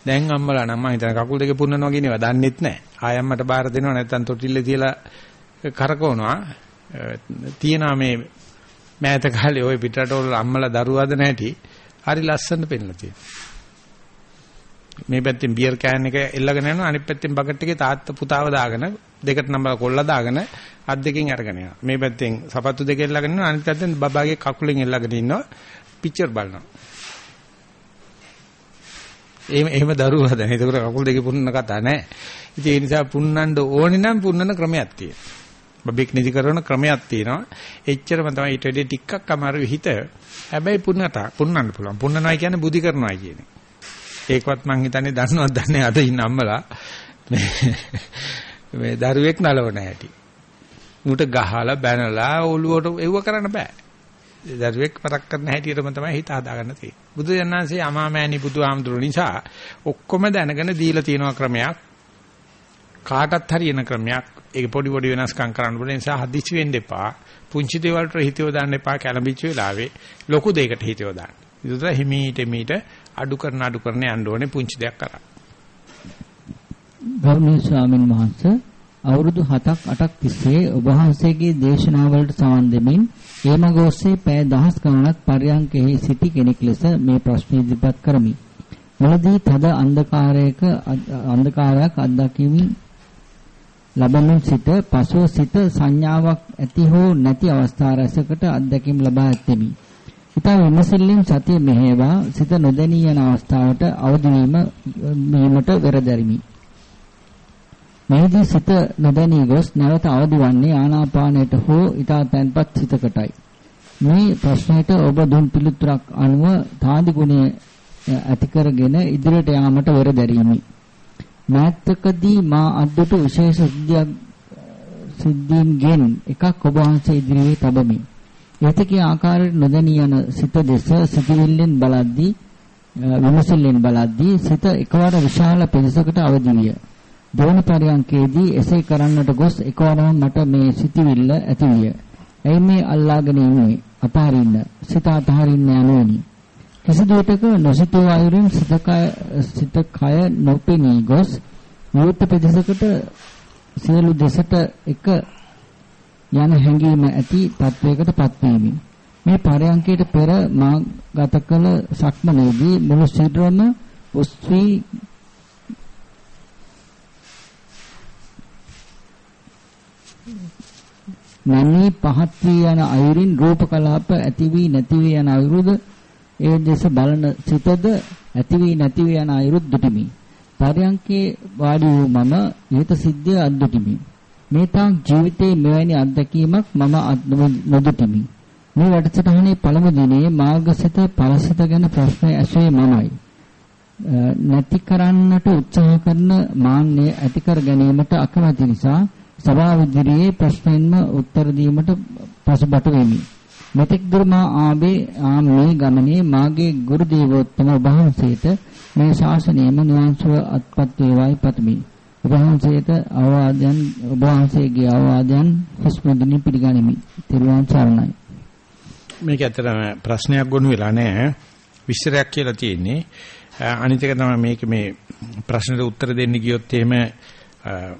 දැන් අම්මලා නම් මම හිතන කකුල් දෙක පුන්නනවා කියනව දන්නෙත් නැහැ. ආයම්මට බාර දෙනව නැත්තම් තොටිල්ලේ තියලා කරකවනවා. තියනා මේ මෑත කාලේ ওই පිටරටවල අම්මලා දරුවාද නැටි හරි ලස්සන පෙන්නලා තියෙනවා. මේ පැත්තෙන් බියර් කෑන් එක එල්ලගෙන යනවා අනිත් පැත්තෙන් බකට් එකේ තාත්තා පුතාව දාගෙන දෙකට නම්බර කොල්ල දාගෙන අත් දෙකෙන් අරගෙන යනවා මේ පැත්තෙන් සපත්තු දෙක එල්ලගෙන ඉන්නවා අනිත් පැත්තෙන් බබාගේ කකුලෙන් එල්ලගෙන ඉන්නවා පික්චර් බලනවා එහෙම එහෙම දරුවා දැන්. ඒකට කකුල් දෙකේ පුන්නන කතා නැහැ. ඉතින් ඒ නිසා පුන්නන්න ඕනේ නම් පුන්නන ක්‍රමයක් තියෙනවා. බබෙක් නිදි කරන ක්‍රමයක් තියෙනවා. එච්චරම තමයි ඊට වැඩි ටිකක් අමාරු හිත. හැබැයි පුන්නට පුන්නන්න පුළුවන්. පුන්නනවා කියන්නේ බුද්ධි කරනවා කියන්නේ ඒකවත් මං හිතන්නේ දන්නවත් දන්නේ අද ඉන්න අම්මලා. මේ මේ දරුවෙක් නලවන හැටි. උට ගහලා බැනලා ඔළුවට එව්ව කරන්න බෑ. දරුවෙක් පරක් කරන හැටියටම තමයි හිත හදාගන්න තියෙන්නේ. බුදු දන්වාන්සේ අමාමෑණි බුදුහාමුදුරු නිසා ඔක්කොම දැනගෙන දීලා තියෙන ක්‍රමයක් කාටත් හරියන ක්‍රමයක් ඒක පොඩි පොඩි වෙනස්කම් කරන්න පුළුවන් නිසා හදිසි වෙන්න එපා. පුංචි දේවල් වලට හිතව දාන්න එපා කැළඹිච්ච වෙලාවේ ලොකු දෙයකට හිතව දාන්න. ඒක හිමීට මීට අඩු කරන අඩු කරන යන්න ඕනේ පුංචි දෙයක් කරා. ගෞරවනීය ස්වාමීන් වහන්සේ අවුරුදු 7ක් 8ක් තිස්සේ ඔබ වහන්සේගේ දේශනාවලට සවන් දෙමින් ඒමග ඔස්සේ පැය දහස් ගණනක් පර්යංකෙහි සිටි කෙනෙක් ලෙස මේ ප්‍රශ්න ඉදිරිපත් කරමි. මුලදී තද අන්ධකාරයක අන්ධකාරයක් අත්දැකීමින් ලබමින් සිට පසුව සිට සංඥාවක් ඇති හෝ නැති අවස්ථා රැසකට අත්දැකීම් ලබා ඇතෙමි. ඊට විමසිල්ලෙන් සතිය මෙහෙවා සිත නොදැනී යන අවස්ථාවට අවදි වීමට වෙරදරිමි. මෙහිදී සිත නොදැනී ගොස් නැවත අවදි වන්නේ ආනාපානයට හෝ ඊට තැන්පත් සිතකටයි. මේ ප්‍රශ්නයට ඔබ දුන් පිළිතුරක් අනුව තාදි ගුණය ඇති කරගෙන ඉදිරියට යාමට වෙර දැරීමි. මෑතකදී මා අද්දුට විශේෂ සිද්ධියක් සිද්ධීන්ගෙන් එකක් ඔබ වහන්සේ ඉදිරියේ තබමි. යතිකේ ආකාරයට නොදැනී යන සිත දෙස සිතවිල්ලෙන් බලද්දී විමසිල්ලෙන් බලද්දී සිත එකවර විශාල පිරිසකට අවදි විය. දෙවන පරියන්කේදී එසේ කරන්නට ගොස් එකවරම මට මේ සිතවිල්ල ඇති විය. එයි මේ අල්ලාගෙන ඉන්නේ අතහරින්න සිත අතහරින්න යනුවෙනි. කිසිදු විටක නොසිතෝ අයුරින් සිත කය සිත කය නොපෙනී ගොස් විවුර්ත ප්‍රදේශයකට සියලු දෙසට එක යන හැඟීම ඇති තත්වයකට පත්වීමි. මේ පරයන්කයට පෙර මා ගත කළ සක්මනේදී මුළු සිරුරම උස්වි නැමී පහත් වී යන අයුරින් රූප කලාප ඇති වී නැති වී යන අයුරුද ඒ දෙස බලන සිතද ඇති වී නැති වී යන අයුරුත් දුටිමි. පරයන්කේ වාඩි වූ මම ඊට සිද්ධිය අද්දුටිමි. මේ තාක් ජීවිතයේ මෙවැනි අත්දැකීමක් මම නොදුටිමි. මේ වැඩසටහනේ පළමු දිනේ මාර්ගසිත පරසිත ගැන ප්‍රශ්න ඇසුවේ මමයි. නැති කරන්නට උත්සාහ කරන මාන්නය ඇති කර ගැනීමට අකමැති නිසා සභාව ඉදිරියේ ප්‍රශ්නෙන්ම උත්තර දීමට පසුබට වෙමි. මෙතෙක් දුර මා ආවේ ආ මේ ගමනේ මාගේ ගුරු දේවෝත්තම වහන්සේට මේ ශාසනයම නිවන්සුව අත්පත් වේවායි පතමි. වහන්සේට අවවාදයන් ඔබ වහන්සේගේ අවවාදයන් හිස්මුදුනි පිළිගනිමි. තිරුවන් සරණයි. මේක ඇත්තටම ප්‍රශ්නයක් ගොනු වෙලා නැහැ. විස්තරයක් කියලා තියෙන්නේ. අනිත් එක තමයි මේක මේ ප්‍රශ්නෙට උත්තර දෙන්න ගියොත් එහෙම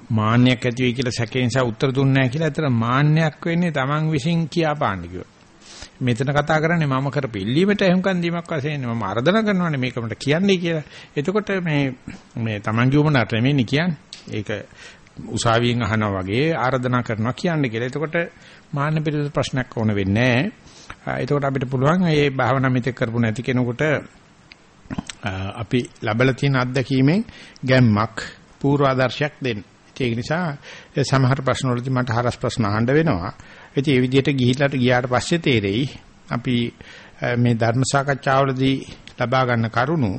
මාන්නයක් ඇති වෙයි කියලා සැකේ නිසා උත්තර දුන්නේ නැහැ කියලා. ඇත්තට මාන්නයක් වෙන්නේ Taman විසින් කියාපාන්න කිව්වොත්. මෙතන කතා කරන්නේ මම කරපු ඉල්ලීමට එහෙම්කන් දීමක් වශයෙන් මම ආර්දනා කරනවානේ මේකමට කියන්නේ කියලා. එතකොට මේ මේ Taman කියුමනට නෙමෙයි කියන්නේ. ඒක උසාවියෙන් අහනවා වගේ ආර්දනා කරනවා කියන්නේ කියලා. එතකොට මාන්න පිළිබඳ ප්‍රශ්නයක් ඕන වෙන්නේ නැහැ. එතකොට අපිට පුළුවන් මේ භාවනා මිත්‍ය කරපු නැති කෙනෙකුට අපි ලැබලා තියෙන අත්දැකීමෙන් ගැම්මක් පූර්වාදර්ශයක් දෙන්න. ඒක නිසා සමහර ප්‍රශ්න වලදී මට හරස් ප්‍රශ්න අහන්න වෙනවා. ඉතින් ඒ විදිහට ගිහිල්ලාට ගියාට පස්සේ තේරෙයි අපි මේ ධර්ම සාකච්ඡාවලදී ලබා ගන්න කරුණු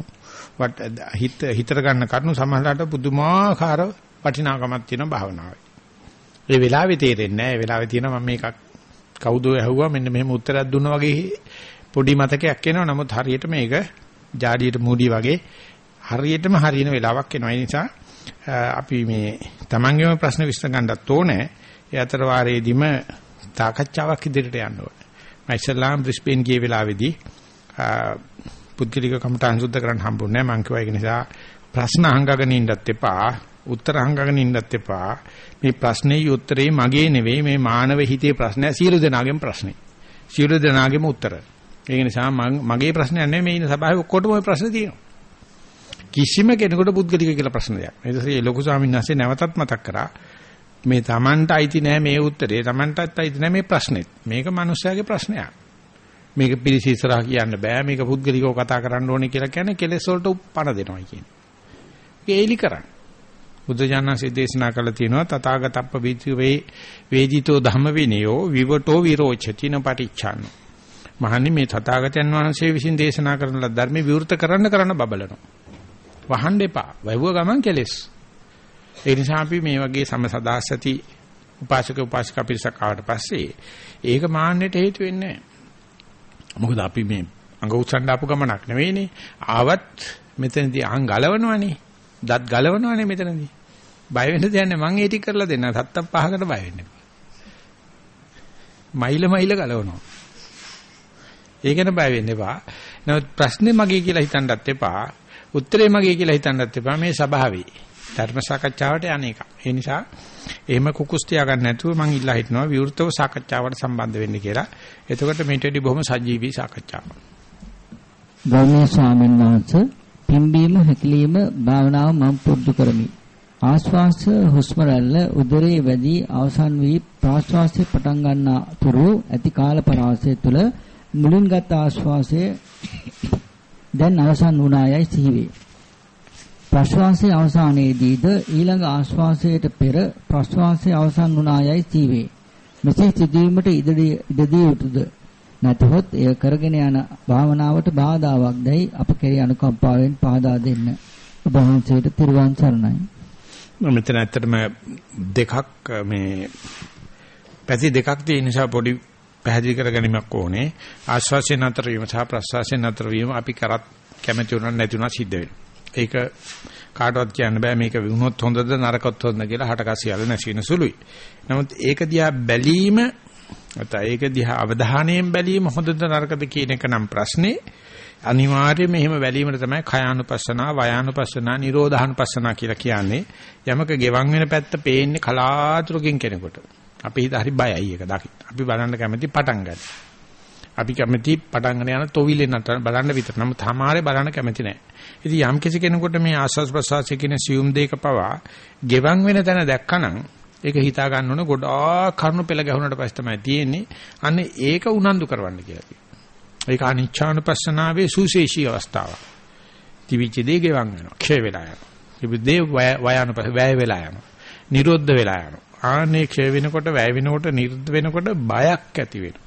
හිත හිතර ගන්න කරුණු සමහරවිට පුදුමාකාර වටිනාකමක් තියෙන භාවනාවයි. ඒ වෙලාවේ තේරෙන්නේ නැහැ. ඒ වෙලාවේ තියෙනවා මම මේකක් කවුද ඇහුවා මෙන්න මෙහෙම උත්තරයක් දුන්නා වගේ පොඩි මතකයක් එනවා. නමුත් හරියට මේක ජාඩියට මූඩි වගේ හරියටම හරියන වෙලාවක් එනවා. ඒ නිසා අපි මේ තමන්ගේම ප්‍රශ්න විශ්ල ගන්නත් ඕනේ. ඒ අතර වාරයේදීම සාකච්ඡාවක් ඉදිරියට යන්න ඕනේ. මම ඉස්ලාම් බ්‍රිස්බේන් ගිය වෙලාවේදී පුද්ගලික කමටහන් සුද්ධ කරන්න හම්බුනේ නැහැ. මං කිව්වා ඒක නිසා ප්‍රශ්න අහංගගෙන ඉන්නත් එපා. උත්තර අහංගගෙන ඉන්නත් එපා. මේ ප්‍රශ්නේ උත්තරේ මගේ නෙවෙයි මේ මානව හිතේ ප්‍රශ්නය සියලු දෙනාගේම ප්‍රශ්නේ. සියලු දෙනාගේම උත්තර. ඒක නිසා මගේ ප්‍රශ්නයක් නෙවෙයි මේ ඉන්න සභාවේ ඔක්කොටම ওই ප්‍රශ්න තියෙනවා. කිසිම කෙනෙකුට පුද්ගලික කියලා ප්‍රශ්න දෙයක්. ඒ නිසා ලොකු ස්වාමීන් වහන්සේ නැවතත් මතක් කරා මේ Tamanට අයිති නෑ මේ උත්තරේ. Tamanටත් අයිති නෑ මේ ප්‍රශ්නෙත්. මේක මිනිස්යාගේ ප්‍රශ්නයක්. මේක පිළිසි ඉස්සරහා කියන්න බෑ. මේක පුද්ගලිකව කතා කරන්න ඕනේ කියලා කියන්නේ කෙලෙස් වලට පණ දෙනවා කියන්නේ ඒක ඒලි කරන්න. බුද්ධ ඥානසේ දේශනා කළ තියෙනවා තථාගතප්ප විචේ වේදිතෝ ධම්ම විනයෝ විවටෝ විරෝචති නපටිච්ඡාන. මහන්නේ මේ තථාගතයන් වහන්සේ විසින් දේශනා කරන ලද ධර්ම විවෘත කරන්න කරන්න බබලනවා. වහන්න එපා වැවුව ගමන් කෙලෙස් ඒ නිසා අපි මේ වගේ සමසදාසති උපාසක උපාසිකා පිරිසක් ආවට පස්සේ ඒක මාන්නයට හේතු වෙන්නේ මොකද අපි මේ අඟ උස්සන්න ආපු ගමනක් නෙවෙයිනේ. ආවත් මෙතනදී අහන් ගලවනවනේ. දත් ගලවනවනේ මෙතනදී. බය වෙන්න දෙයක් නැහැ. මං ඒ ටික කරලා දෙන්න. සත්තම් පහකට බය වෙන්න එපා. මයිල මයිල ගලවනවා. ඒකන බය වෙන්න එපා. නමුත් ප්‍රශ්නේ මගේ කියලා හිතන්නත් එපා. උත්තරේ මගේ කියලා හිතන්නත් එපා. මේ ස්වභාවය. ධර්ම සාකච්ඡාවට යන්නේක. ඒ නිසා එහෙම කුකුස් තියාගන්න නැතුව මම ඉල්ලා හිටනවා විවෘතව සාකච්ඡාවට සම්බන්ධ වෙන්න කියලා. එතකොට මේට වඩා බොහොම සජීවී සාකච්ඡාවක්. ගෞරවනීය ස්වාමීන් වහන්සේ පිම්බීම හැකිලිම භාවනාව මම පුරුදු කරමි. ආශ්වාස හුස්ම රැල්ල උදරයේ වැඩි අවසන් වී ප්‍රාශ්වාසයේ පටන් ගන්නා තුරු ඇති කාල පරාසය තුළ මුලින් ගත් ආශ්වාසය දැන් අවසන් වුණායයි සිහිවේ. ප්‍රශ්වාසයේ අවසානයේදීද ඊළඟ ආශ්වාසයට පෙර ප්‍රශ්වාසයේ අවසන් වුණායයි සීවේ. මෙසේ සිදුවීමට ඉඩදී යුතුද? නැතහොත් එය කරගෙන යන භාවනාවට බාධාවක් දැයි අප කෙරෙහි අනුකම්පාවෙන් පහදා දෙන්න. ඔබ වහන්සේට තිරුවන් සරණයි. මෙතන ඇත්තටම දෙකක් මේ පැති දෙකක් තියෙන නිසා පොඩි පැහැදිලි කර ගැනීමක් ඕනේ. ආශ්වාසය නතර වීම සහ ප්‍රශ්වාසය නතර වීම අපි කරත් කැමැති උනත් නැති උනත් සිද්ධ වෙනවා. ඒක කාටවත් කියන්න බෑ මේක වුණොත් හොඳද නරකත් හොඳද කියලා හටකසියල නැසින සුළුයි. නමුත් ඒක දිහා බැලීම නැත්නම් ඒක දිහා අවධානයෙන් බැලීම හොඳද නරකද කියන එක නම් ප්‍රශ්නේ අනිවාර්යයෙන්ම එහෙම බැලීමට තමයි කයානුපස්සනා වයානුපස්සනා නිරෝධානුපස්සනා කියලා කියන්නේ යමක ගෙවන් වෙන පැත්ත පේන්නේ කලාතුරකින් කෙනෙකුට අපි හිත හරි බයයි ඒක දකින්න අපි බලන්න කැමති පටන් ගන්න අපි කැමති පටන් ගන්න යන තොවිලේ නතර බලන්න විතර නම් තමාරේ බලන්න කැමති නැහැ ඉතින් යම් කිසි කෙනෙකුට මේ ආස්වාස් ප්‍රසවාසය කියන සියුම් දෙයක පවා ගෙවන් වෙන තැන දැක්කනම් ඒක හිතා ගන්න ඕනේ ගොඩාක් කරුණු පෙළ ගැහුනට පස්සේ තමයි තියෙන්නේ. අන්න ඒක උනන්දු කරවන්න කියලා කියනවා. ඒක අනිච්ඡානුපස්සනාවේ සුශේෂී අවස්ථාව. තිවිච්ච දේ ගෙවන් වෙනවා. ක්ෂය වෙලා යනවා. තිබුදේ වයනුපස වැය වෙලා යනවා. නිරෝධ වෙලා යනවා. ආනේ ක්ෂය වෙනකොට වැය වෙනකොට නිරුද්ධ වෙනකොට බයක් ඇති වෙනවා.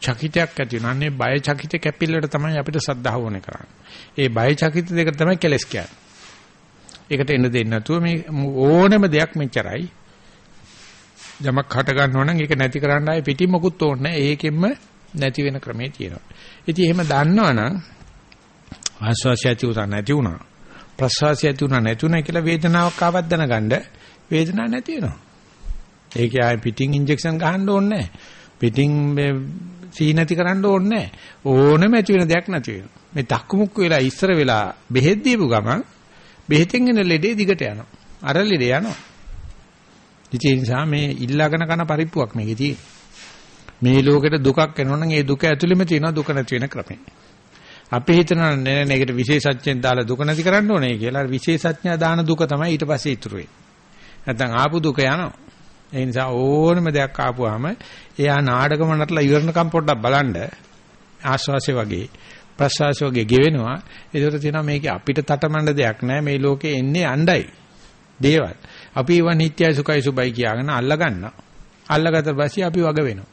චකිතයක් ඇති වෙනවා. අනේ බය චකිත කැපිල්ලට තමයි අපිට සද්ධාව ඕනේ කරන්නේ. ඒ බය චකිත දෙක තමයි කෙලස් කියන්නේ. ඒකට එන්න දෙන්නේ නැතුව මේ ඕනම දෙයක් මෙච්චරයි. යමක් හට ගන්නවා නම් ඒක නැති කරන්න ආයේ පිටින් මොකුත් ඕනේ නැහැ. ඒකෙන්ම නැති වෙන ක්‍රමේ තියෙනවා. ඉතින් එහෙම දන්නවනම් ආස්වාසිය ඇති උනා නැති උනා. ප්‍රසවාසය ඇති උනා නැති උනා කියලා වේදනාවක් ආවත් දැනගන්න වේදනාවක් නැති වෙනවා. ඒක ආයේ පිටින් ඉන්ජෙක්ෂන් ගහන්න ඕනේ නැහැ. පිටින් සී නැති කරන්න ඕනේ නැහැ. ඕනෙම ඇති වෙන දෙයක් නැති වෙනවා. මේ තක්කමුක්ක වෙලා ඉස්සර වෙලා බෙහෙත් දීපු ගමන් බෙහෙතෙන් එන ලෙඩේ දිගට යනවා. අර ලෙඩේ යනවා. ඉතින් ඒ නිසා මේ ඉල්ලාගෙන කරන පරිප්පුවක් මේකේ තියෙන්නේ. මේ ලෝකෙට දුකක් එනවා නම් ඒ දුක ඇතුළෙම තියෙනවා දුක නැති වෙන ක්‍රමය. අපි හිතනවා නෑ නෑ ඒකට විශේෂඥයෙන් දාලා දුක නැති කරන්න ඕනේ කියලා. විශේෂඥයා දාන දුක තමයි ඊට පස්සේ ඉතුරු වෙන්නේ. නැත්නම් ආපු දුක යනවා. ඒ නිසා ඕනම දෙයක් ආපුවාම එයා නාඩගම නටලා ඉවරනකම් පොඩ්ඩක් බලන්න ආශ්වාසය වගේ ප්‍රසවාසය වගේ ගෙවෙනවා. ඒකට තියෙනවා මේකේ අපිට තටමඬ දෙයක් නැහැ. මේ ලෝකේ එන්නේ අණ්ඩයි. දේවල්. අපි ඒවා නිට්ටයයි සුඛයි සුබයි කියාගෙන අල්ලගන්න. අල්ලගත්ත පස්සේ අපි වග වෙනවා.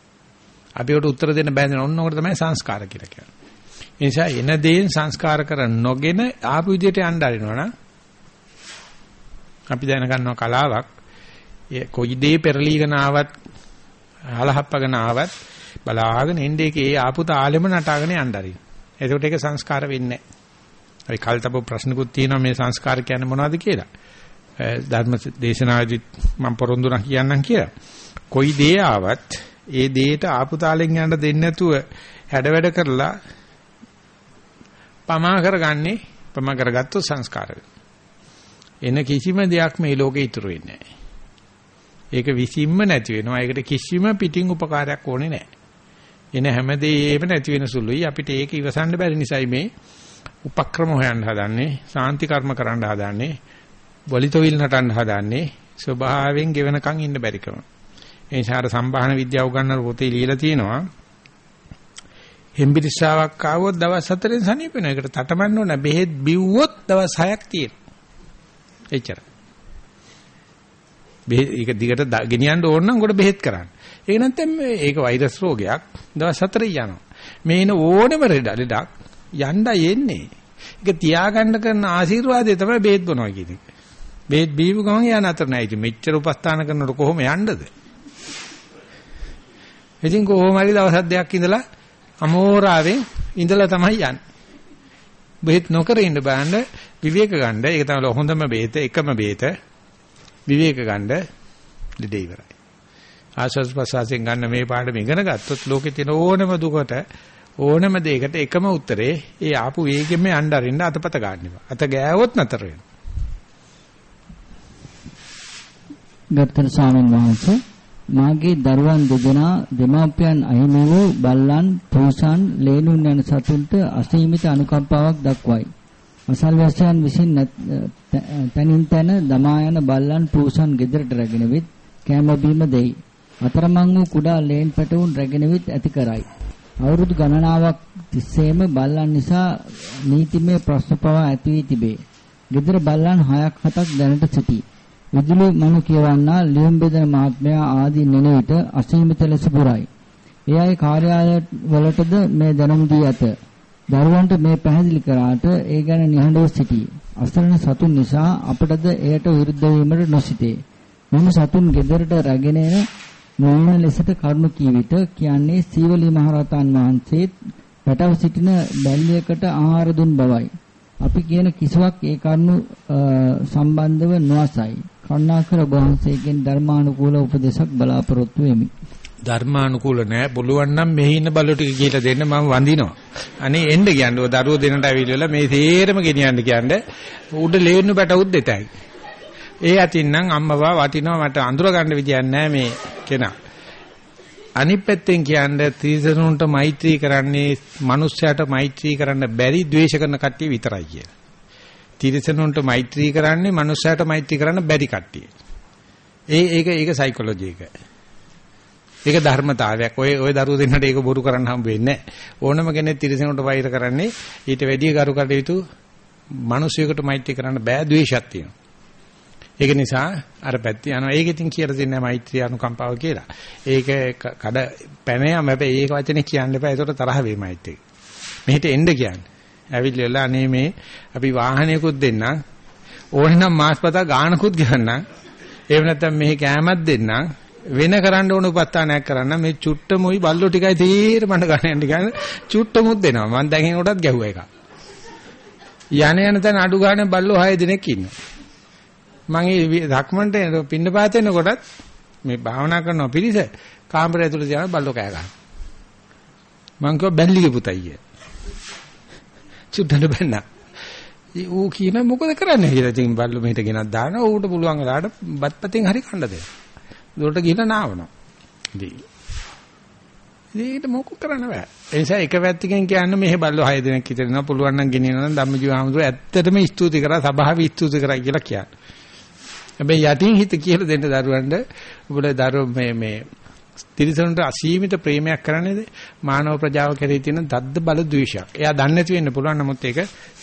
අපිට උත්තර දෙන්න බැඳෙන ඕන උකට තමයි සංස්කාර කියලා කියන්නේ. ඒ නිසා එන දේෙන් සංස්කාර කර නොගෙන ආපු විදියට යන්න ආරිනවනම් අපි දැන ගන්නවා කලාවක් කොයි දේ පෙරලීගෙන ආවත් හලහප්පගෙන ආවත් බලාගෙන එන්නේ ඒකේ ආපු තාලෙම නටාගෙන යන්න ආරින. එතකොට ඒක සංස්කාර වෙන්නේ නැහැ. අපි කල්තබ ප්‍රශ්නකුත් තියෙනවා මේ සංස්කාර කියන්නේ මොනවද කියලා. ධර්ම දේශනාවේදී මම පොරොන්දුනා කියන්නම් කියලා. කොයි දේ ආවත් ඒ දේට ආපු තාලෙන් යන්න දෙන්නේ නැතුව හැඩ කරලා පමා කරගන්නේ පමා කරගත්තොත් සංස්කාර එන කිසිම දෙයක් මේ ලෝකේ ඉතුරු වෙන්නේ නැහැ. ඒක විසින්ම නැති වෙනවා. ඒකට කිසිම පිටින් උපකාරයක් ඕනේ නැහැ. එන හැමදේම නැති වෙන සුළුයි අපිට ඒක ඉවසන්න බැරි නිසායි මේ උපක්‍රම හොයන්න හදන්නේ සාන්ති කර්ම කරන්න හදන්නේ වලිතොවිල් නටන්න හදන්නේ ස්වභාවයෙන් ගෙවනකන් ඉන්න බැරිකම ඒ නිසා අර සම්භාහන විද්‍යාව උගන්වන පොතේ ලියලා තියෙනවා හෙම්බිරිස්සාවක් ආවොත් දවස් 4ෙන් සනීප වෙනවා. ඒකට තටමන්න ඕන බෙහෙත් බිව්වොත් දවස් 6ක් තියෙන. එච්චර. බෙහෙත් ඒක දිගට ගෙනියන්න ඕන නම් උකට බෙහෙත් කරන්න. ඒක නැත්නම් ඒක වෛරස් රෝගයක් දවස් 4 යනවා. මේ එන ඕනෙම ලෙඩක් යන්න යන්නේ. ඒක තියාගන්න කරන ආශිර්වාදය තමයි බේත් බොනවා කියන එක. බේත් බීපු ගමන් යන අතර නෑ. ඉතින් මෙච්චර උපස්ථාන කරනකොට කොහොම යන්නද? ඉතින් කොහොම හරි දවස් දෙකක් ඉඳලා අමෝරාවෙන් ඉඳලා තමයි යන්නේ. බෙහෙත් නොකර ඉන්න බෑන්න විවේක ගන්න. ඒක තමයි හොඳම බෙහෙත, එකම බෙහෙත. විවේක ගන්න දෙඩේ ඉවරයි. ආශස් ප්‍රසාසයෙන් ගන්න මේ පාඩම ඉගෙන ගත්තොත් ලෝකේ තියෙන ඕනම දුකට ඕනම දෙයකට එකම උත්තරේ ඒ ආපු වේගෙම යන්න අරින්න අතපත ගන්නවා. අත ගෑවොත් නතර වෙනවා. ගත්තර ස්වාමීන් වහන්සේ මාගේ දරුවන් දෙදෙනා දෙමාපියන් අහිමි වූ බල්ලන්, පෝසන්, ලේනුන් යන සතුන්ට අසීමිත අනුකම්පාවක් දක්වයි. අසල්වැසියන් විසින් තනින් තන දමා යන බල්ලන්, පෝසන් ගෙදරට රැගෙන විත් කැම බීම දෙයි. අතරමං වූ කුඩා ලේන් පැටවුන් රැගෙනවිත් ඇති කරයි. අවුරුදු ගණනාවක් තිස්සේම බල්ලන් නිසා නීතිමය ප්‍රශ්න පවා ඇති වී තිබේ. ගෙදර බල්ලන් 6ක් 7ක් දැනට සිටී. විදුලි මනු කියවන්නා ලියුම් බෙදන මහත්මයා ආදී නෙන විට අසීමිත ලෙස පුරයි. ඒ අය කාර්යාලවලටද මේ දැනුම් දී ඇත. දරුවන්ට මේ පැහැදිලි කරාට ඒ ගැන නිහඬව සිටී. අසරණ සතුන් නිසා අපටද එයට විරුද්ධ වීමට නොසිතේ. මෙම සතුන් ගෙදරට රැගෙන එන නොවන ලෙසට කරුණු කී විට කියන්නේ සීවලී මහරහතන් වහන්සේ පැටව සිටින බැල්ලියකට ආහාර දුන් බවයි. අපි කියන කිසිවක් ඒ කරුණු සම්බන්ධව නොඅසයි. කරුණාකර වහන්සේගෙන් ධර්මානුකූල උපදේශක් බලාපොරොත්තු වෙමි. ධර්මානුකූල නෑ පුළුවන් නම් මෙහි ඉන්න බල්ලෝ ටික කියලා දෙන්න මම වඳිනවා. අනේ එන්න කියන්නේ ඔය දරුවෝ දෙන්නට ඇවිල්ලා මේ තේරම ගෙනියන්න කියන්නේ උඩ ලේන්නු බැටවුත් දෙතයි. ඒ අතින් නම් අම්මවා වටිනවා මට අඳුර ගන්න විදියක් නෑ මේ කෙනා. අනිත් පැත්තෙන් කියන්නේ තීසනුන්ට මෛත්‍රී කරන්නේ මිනිස්සයාට මෛත්‍රී කරන්න බැරි ද්වේෂ කරන කට්ටිය විතරයි කියලා. තිරසනුන්ට මෛත්‍රී කරන්නේ මනුස්සයාට මෛත්‍රී කරන්න බැරි කට්ටිය. ඒ ඒක ඒක සයිකොලොජි එක. ඒක ධර්මතාවයක්. ඔය ඔය දරුවෝ දෙන්නට ඒක බොරු කරන්න හම්බ වෙන්නේ නැහැ. ඕනම කෙනෙක් තිරසනුන්ට වෛර කරන්නේ ඊට වැඩිය ගරු කටයුතු මිනිසියෙකුට මෛත්‍රී කරන්න බෑ ද්වේෂයක් තියෙනවා. ඒක නිසා අර පැත්ත යනවා. ඒක ඉතින් කියලා දෙන්නේ මෛත්‍රී අනුකම්පාව කියලා. ඒක කඩ පැන යම හැබැයි ඒක වචනේ කියන්න එපා. ඒකට තරහ වෙයිමයිත් ඒක. මෙහෙට එන්න කියන්නේ. ඇවිල්ලා අනේ මේ අපි වාහනයකුත් දෙන්නම්. ඕනේ නම් මාස්පතා ගානකුත් ගහන්නම්. එහෙම නැත්නම් මෙහි කෑමක් දෙන්නම්. වෙන කරන්න ඕන උපස්ථානයක් කරන්න මේ චුට්ටමුයි බල්ලෝ ටිකයි තීර මඩ ගන්න යන්න ගන්න චුට්ටමුත් දෙනවා. මම දැන් එනකොටත් ගැහුවා එකක්. යන යන තැන අඩු ගන්න බල්ලෝ 6 දෙනෙක් ඉන්නවා. මම ඒ ධක්මන්ට පින්න පාත එනකොටත් මේ භාවනා කරන පිරිස කාමරය ඇතුළේ තියන බල්ලෝ කෑ ගන්නවා. මං කිව්වා බැල්ලිගේ පුතයි කිය. චුට්ටට බැන්නා. ඌ කියන මොකද කරන්නේ කියලා ඉතින් බල්ලෝ මෙහෙට ගෙනත් දානවා ඌට පුළුවන් වෙලාවට බත්පතෙන් හරි කන්න දෙනවා. උඩට ගිහලා නාවනවා. ඉතින් ඒකට මොකක් කරන්න බෑ. ඒ නිසා එක පැත්තකින් කියන්නේ මෙහෙ බල්ලෝ 6 දෙනෙක් විතර ඉන්නවා පුළුවන් නම් ගෙනියනවා නම් ධම්මජීව හමුදුර ඇත්තටම ස්තුති කරා සභාවේ ස්තුති කරා කියලා කියන්නේ. හැබැයි යටින් හිත කියලා දෙන්න දරුවන්ට උඹලා දරුවෝ මේ මේ තිරිසනුන්ට අසීමිත ප්‍රේමයක් කරන්නේද මානව ප්‍රජාව කෙරෙහි තියෙන දද්ද බල ද්වේෂයක්. එයා දන්නේ නැති වෙන්න පුළුවන් නමුත් ඒක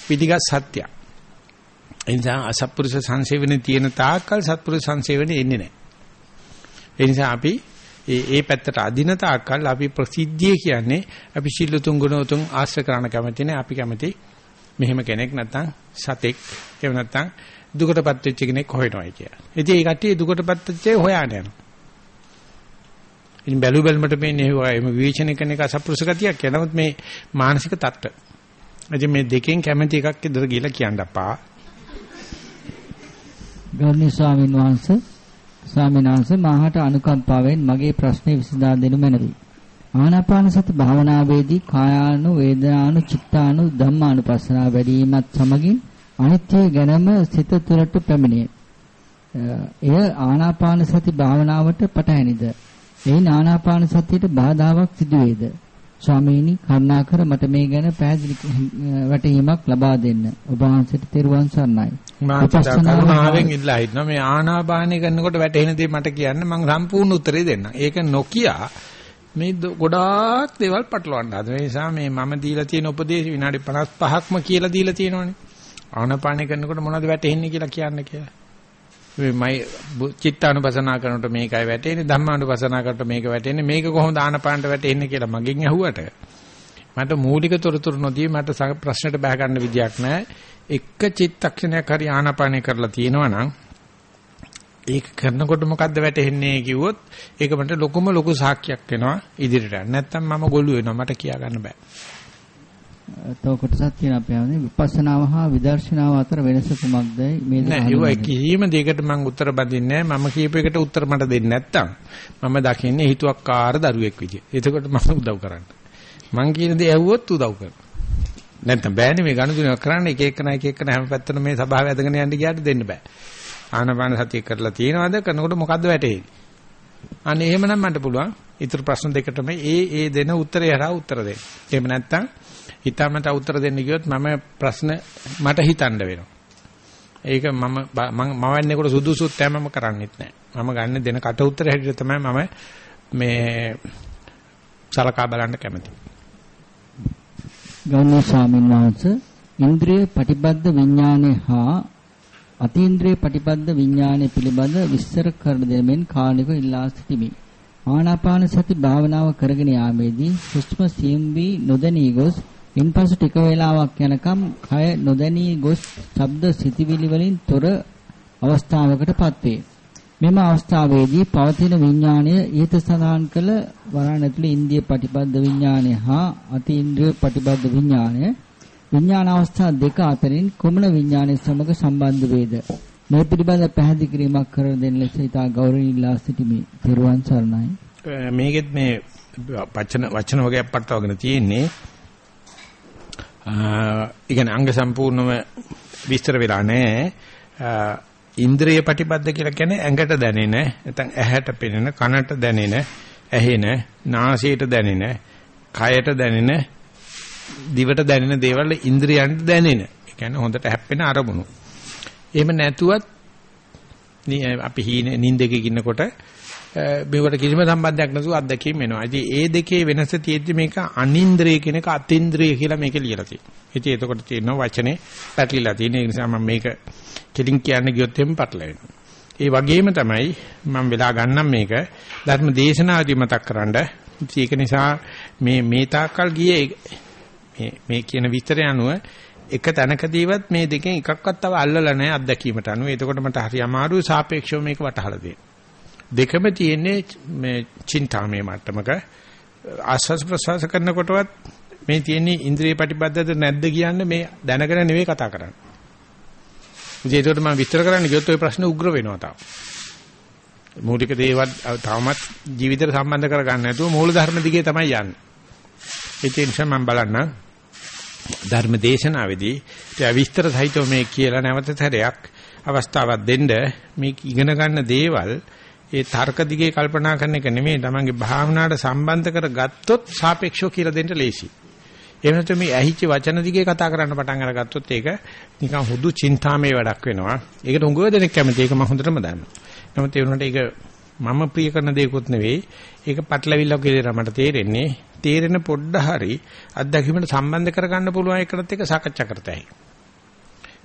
පිටිගත් සත්‍යයක්. ඒ නිසා අසත්පුරුෂ සංසේවනේ තියෙන තාක්කල් සත්පුරුෂ සංසේවනේ එන්නේ නැහැ. ඒ නිසා අපි ඒ ඒ පැත්තට අදින තාක්කල් අපි ප්‍රසිද්ධිය කියන්නේ අපි සිල්ලුතුන් ගුණෝතුන් ආශ්‍රය කරන කැමති නැහැ. අපි කැමති මෙහෙම කෙනෙක් නැත්තම් සතෙක් එහෙම නැත්තම් දුකටපත් වෙච්ච කෙනෙක් හොයනවායි කියලා. ඉතින් ඒ කට්ටිය දුකටපත් වෙච්ච හොයාගෙන යනවා. ඉතින් බැලු බැලමට මේ නෙවෙයි විවේචනය කරන එක අසප්පුරුෂ ගතියක් කියලා. නමුත් මේ මානසික තත්ත්ව. ඉතින් මේ දෙකෙන් කැමැති එකක් ඉදර ගිහලා කියන්න අපා. ගෞරවනීය ස්වාමීන් වහන්සේ ස්වාමීන් වහන්සේ මාහට අනුකම්පාවෙන් මගේ ප්‍රශ්නේ විසඳා දෙනු මැනවි. ආනාපාන සති භාවනාවේදී කායානු වේදනානු චිත්තානු ධම්මානුපස්සනාව වැඩිමත් සමගින් අනිත්‍ය ගැනම සිත තුළට පැමිණේ. එය ආනාපාන සති භාවනාවට පටහැනිද? එයින් ආනාපාන සතියට බාධාවක් සිදු වේද? ස්වාමීනි කරුණාකර මට මේ ගැන පැහැදිලි වැටහීමක් ලබා දෙන්න. ඔබ වහන්සේට තෙරුවන් සරණයි. කරුණාවෙන් ඉල්ලා හිටනවා මේ ආනාපානය කරනකොට වැටෙන දේ මට කියන්න මම සම්පූර්ණ උත්තරේ දෙන්නම්. ඒක නොකිය මේ ගොඩාක් දේවල් පටලවන්න හදන නිසා මේ මම දීලා තියෙන උපදේශ විනාඩි 55ක්ම කියලා දීලා තියෙනවනේ. ආනපානය කරනකොට මොනවද වැටෙන්නේ කියලා කියන්න කියලා. මේ මයි චිත්තානුපසනා කරනකොට මේකයි වැටෙන්නේ ධම්මානුපසනා කරනකොට මේක වැටෙන්නේ මේක කොහොමද ආනපානට වැටෙන්නේ කියලා මගෙන් ඇහුවට මට මූලික තොරතුරු නොදී මට ප්‍රශ්නට බහ ගන්න විදියක් නැහැ. එක චිත්තක්ෂණයක් හරි ආනපානය කරලා තියෙනවා නම් ඒක කරනකොට මොකද්ද වැටෙන්නේ කිව්වොත් ඒක මට ලොකුම ලොකු සාක්ෂියක් වෙනවා ඉදිරියට. නැත්තම් මම ගොළු වෙනවා මට කියා ගන්න බෑ. තව කොටසක් තියෙනවා අපි ආන්නේ විපස්සනාව හා විදර්ශනාව අතර වෙනස කුමක්ද මේ නෑ ඒ කිසිම දෙයකට මම උත්තර බඳින්නේ මම කියපු එකට උත්තර මට දෙන්නේ නැත්තම් මම දකින්නේ හිතුවක්කාර දරුවෙක් විදියට. එතකොට මම උදව් කරන්න. මං කියන දේ ඇහුවොත් උදව් කරන්න. නැත්තම් බෑනේ මේ ගනුදෙනුවක් කරන්න එක එක නයි එක එක හැම පැත්තම මේ සභාව ඇදගෙන යන්න ගියාට දෙන්න බෑ. ආනපාන සතිය කරලා තියෙනවද කරනකොට මොකද්ද වැටෙන්නේ? අනේ එහෙමනම් මට පුළුවන් ඊටු ප්‍රශ්න දෙකටම ඒ ඒ දෙන උත්තරය හරහා උත්තර දෙන්න. එහෙම නැත්තම් හිතාමත උත්තර දෙන්න ගියොත් මම ප්‍රශ්න මට හිතන්න වෙනවා. ඒක මම මම වන්නේකොට සුදුසුත් තැමම කරන්නේත් නැහැ. මම ගන්න දෙන කට උත්තර හැටියට තමයි මම මේ සලකා බලන්න කැමතියි. ගෞරවනීය ස්වාමීන් වහන්සේ ඉන්ද්‍රිය ප්‍රතිබද්ධ විඥානේ හා අතීන්ද්‍රිය ප්‍රතිබද්ධ විඥානේ පිළිබඳ විස්තර කර දෙමින් කාණික ඉල්ලා සිටිමි. ආනාපාන සති භාවනාව කරගෙන යාමේදී හුස්ම සියුම් වී නොදැනී ගොස් ඉන්පසු ටික වේලාවක් යනකම් කය නොදැනී ගොස් ශබ්ද සිතිවිලි වලින් තොර අවස්ථාවකටපත් වේ. මෙම අවස්ථාවේදී පවතින විඥාණය ඊට සඳහන් කළ වරණ ඇතුළේ ඉන්ද්‍රිය ප්‍රතිබද්ධ විඥාණය හා අතීන්ද්‍රිය ප්‍රතිබද්ධ විඥාණය විඥාන අවස්ථා දෙක අතරින් කුමන විඥානයේ සමග සම්බන්ධ වේද? මේ පිළිබඳ පැහැදිලි කිරීමක් කර දෙන්න ලෙස ඉතා ගෞරවණීය ඉල්ලා සිටිමි. පෙරවන් සරණයි. මේකෙත් මේ වචන වචන වගේක් පටවගෙන තියෙන්නේ ඒ කියන්නේ අංග සම්පූර්ණව විස්තර වෙලා නැහැ. ඉන්ද්‍රිය ප්‍රතිබද්ධ කියලා කියන්නේ ඇඟට දැනෙන නැත්නම් ඇහැට පෙනෙන කනට දැනෙන ඇහෙන නාසයට දැනෙන කයට දැනෙන දිවට දැනෙන දේවල් ඉන්ද්‍රියන්ට දැනෙන. ඒ කියන්නේ හොඳට හැප්පෙන අරමුණු. එහෙම නැතුවත් අපි හීන නින්දක ඉන්නකොට මේවට කිසිම සම්බන්ධයක් නැතුව අත්දැකීම් එනවා. ඉතින් ඒ දෙකේ වෙනස තියෙද්දි මේක අනින්ද්‍රිය කියන එක අතින්ද්‍රිය කියලා මේක ලියලා තියෙනවා. ඉතින් එතකොට තියෙනවා වචනේ පැටලිලා තියෙන. ඒ නිසා මම මේක කෙලින් කියන්න ගියොත් එම් පැටලෙනවා. ඒ වගේම තමයි මම වෙලා ගන්නම් මේක ධර්ම දේශනාදී මතක්කරනද ඒක නිසා මේ මේ තාක්කල් ගියේ මේ මේ කියන විස්තරය අනුව එක තැනකදීවත් මේ දෙකෙන් එකක්වත් තව අල්ලලා නැහැ අත්දැකීමට අනුව. එතකොට මට හරි අමාරුයි සාපේක්ෂව මේක වටහලා දෙන්න. දෙකම තියෙන්නේ මේ චින්තාමේ මට්ටමක ආස්වාස් ප්‍රසවාස කරනකොටවත් මේ තියෙන්නේ ඉන්ද්‍රිය ප්‍රතිබද්ධද නැද්ද කියන්නේ මේ දැනගෙන නෙවෙයි කතා කරන්නේ. ඉතින් ඒකට මම විස්තර කරන්න ගියොත් ওই ප්‍රශ්න උග්‍ර වෙනවා තාම. මූලික දේවල් තාමත් ජීවිතේට සම්බන්ධ කරගන්න නැතුව මූල ධර්ම දිගේ තමයි යන්නේ. ඒ නිසා මම බලන්න ධර්ම දේශනාවේදී ඒ විස්තර සහිතව මේ කියලා නැවත සැරයක් අවස්ථාවක් දෙන්න මේ ඉගෙන ගන්න දේවල් ඒ තර්ක දිගේ කල්පනා කරන එක නෙමෙයි තමන්ගේ භාවනාවට සම්බන්ධ කරගත්තොත් සාපේක්ෂව කියලා දෙන්න ලේසි. එහෙම නැත්නම් මේ ඇහිච්ච වචන දිගේ කතා කරන්න පටන් අරගත්තොත් ඒක නිකන් හුදු චින්තාමේ වැඩක් වෙනවා. ඒකට උඟව දෙනෙක් කැමති. ඒක මම හොඳටම දන්නවා. නමුත් ඒ වුණාට ඒක මම ප්‍රිය කරන දේකුත් නෙවෙයි. ඒක පටලවිල්ලක් කියලා මට තේරෙන්නේ. තේරෙන පොඩ්ඩ හරි අත්දැකීමට සම්බන්ධ කරගන්න පුළුවන් එකකට එක සාකච්ඡා කරතයි.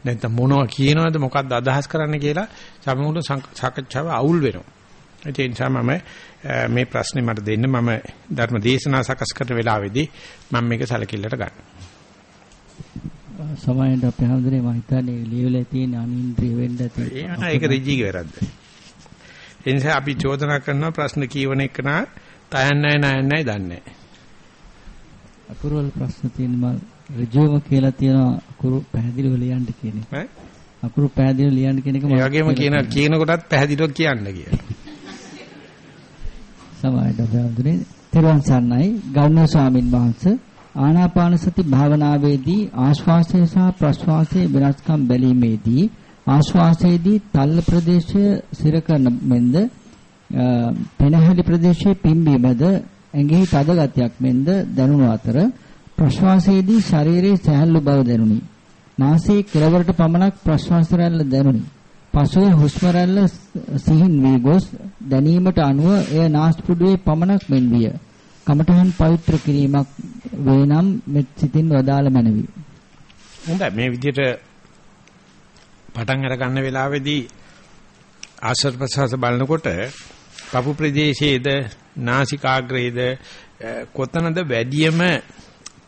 නැත්නම් මොනවා කියනවද මොකක්ද අදහස් කරන්න කියලා සමහරවිට සාකච්ඡාව අවුල් වෙනවා. ඒ නිසා මම මේ ප්‍රශ්නේ මට දෙන්න මම ධර්ම දේශනා සකස් කරන වෙලාවේදී මම මේක සැලකිල්ලට ගන්නවා. සමහරවිට අපේ හැමදේම මම හිතන්නේ ලියවිලා තියෙන අනින්ද්‍රිය වෙන්න ඇති. ඒක ඍජුගේ වැරද්ද. ඒ නිසා අපි චෝදනා කරනවා ප්‍රශ්න කියවන එක නා තයන්නයි නයන්නයි දන්නේ නැහැ. අකුරුවල ප්‍රශ්න තියෙන මම ඍජුවම කියලා තියෙන අකුරු පැහැදිලිව ලියන්න කියන එක. ඈ? අකුරු පැහැදිලිව ලියන්න කියන එක මම ඒ වගේම කියන කියන කොටත් පැහැදිලිව කියන්න කියලා. සමායයට බඳුනේ තෙරුවන් සරණයි ගෞරවනීය ස්වාමින් වහන්සේ ආනාපාන සති භාවනාවේදී ආශ්වාසය සහ ප්‍රශ්වාසයේ වෙනස්කම් බැලීමේදී ආශ්වාසයේදී තල්ල ප්‍රදේශය සිර කරන මෙන්ද පෙනහැලි ප්‍රදේශයේ පිම්බීමද ඇඟෙහි තද ගතියක් මෙන්ද දැනුණු අතර ප්‍රශ්වාසයේදී ශරීරයේ සැහැල්ලු බව දැනුනි. නාසයේ කෙළවරට පමණක් ප්‍රශ්වාස රැල්ල දැනුනි. පසුව හුස්ම රැල්ල සිහින් වී ගොස් දැනීමට අනුව එය නාස්පුඩුවේ පමණක් මෙන් විය. කමඨහන් පවිත්‍ර කිරීමක් වේ නම් මෙත් සිතින් වදාළ මැනවි. හොඳයි මේ විදිහට පටන් අර ගන්න වෙලාවේදී ආශ්‍රව ප්‍රසවාස බලනකොට පපු ප්‍රදේශයේද නාසිකාග්‍රේද කොතනද වැඩියම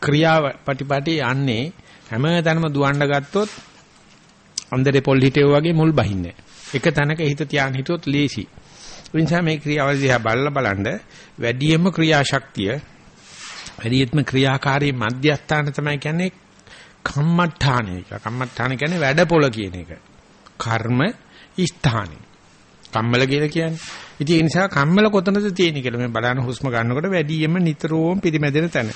ක්‍රියාව ප්‍රතිපටි යන්නේ හැමතැනම දුවන්න ගත්තොත් අන්දරේ පොල් හිටෙව වගේ මුල් බහින්නේ. එක තැනක හිත තියාගෙන හිටියොත් ලේසි. ඒ නිසා මේ ක්‍රියාවල දිහා බලලා බලනද වැඩියෙන්ම ක්‍රියාශක්තිය වැඩියෙන්ම ක්‍රියාකාරී මධ්‍යස්ථාන තමයි කියන්නේ කම්මඨාන එක. කම්මඨාන කියන්නේ වැඩපොළ කියන එක. කර්ම ස්ථානෙ. කම්මල කියලා කියන්නේ. ඉතින් ඒ නිසා කම්මල කොතනද තියෙන්නේ කියලා මේ බලන හුස්ම ගන්නකොට වැඩියෙන්ම නිතරම පිරිමැදෙන තැන.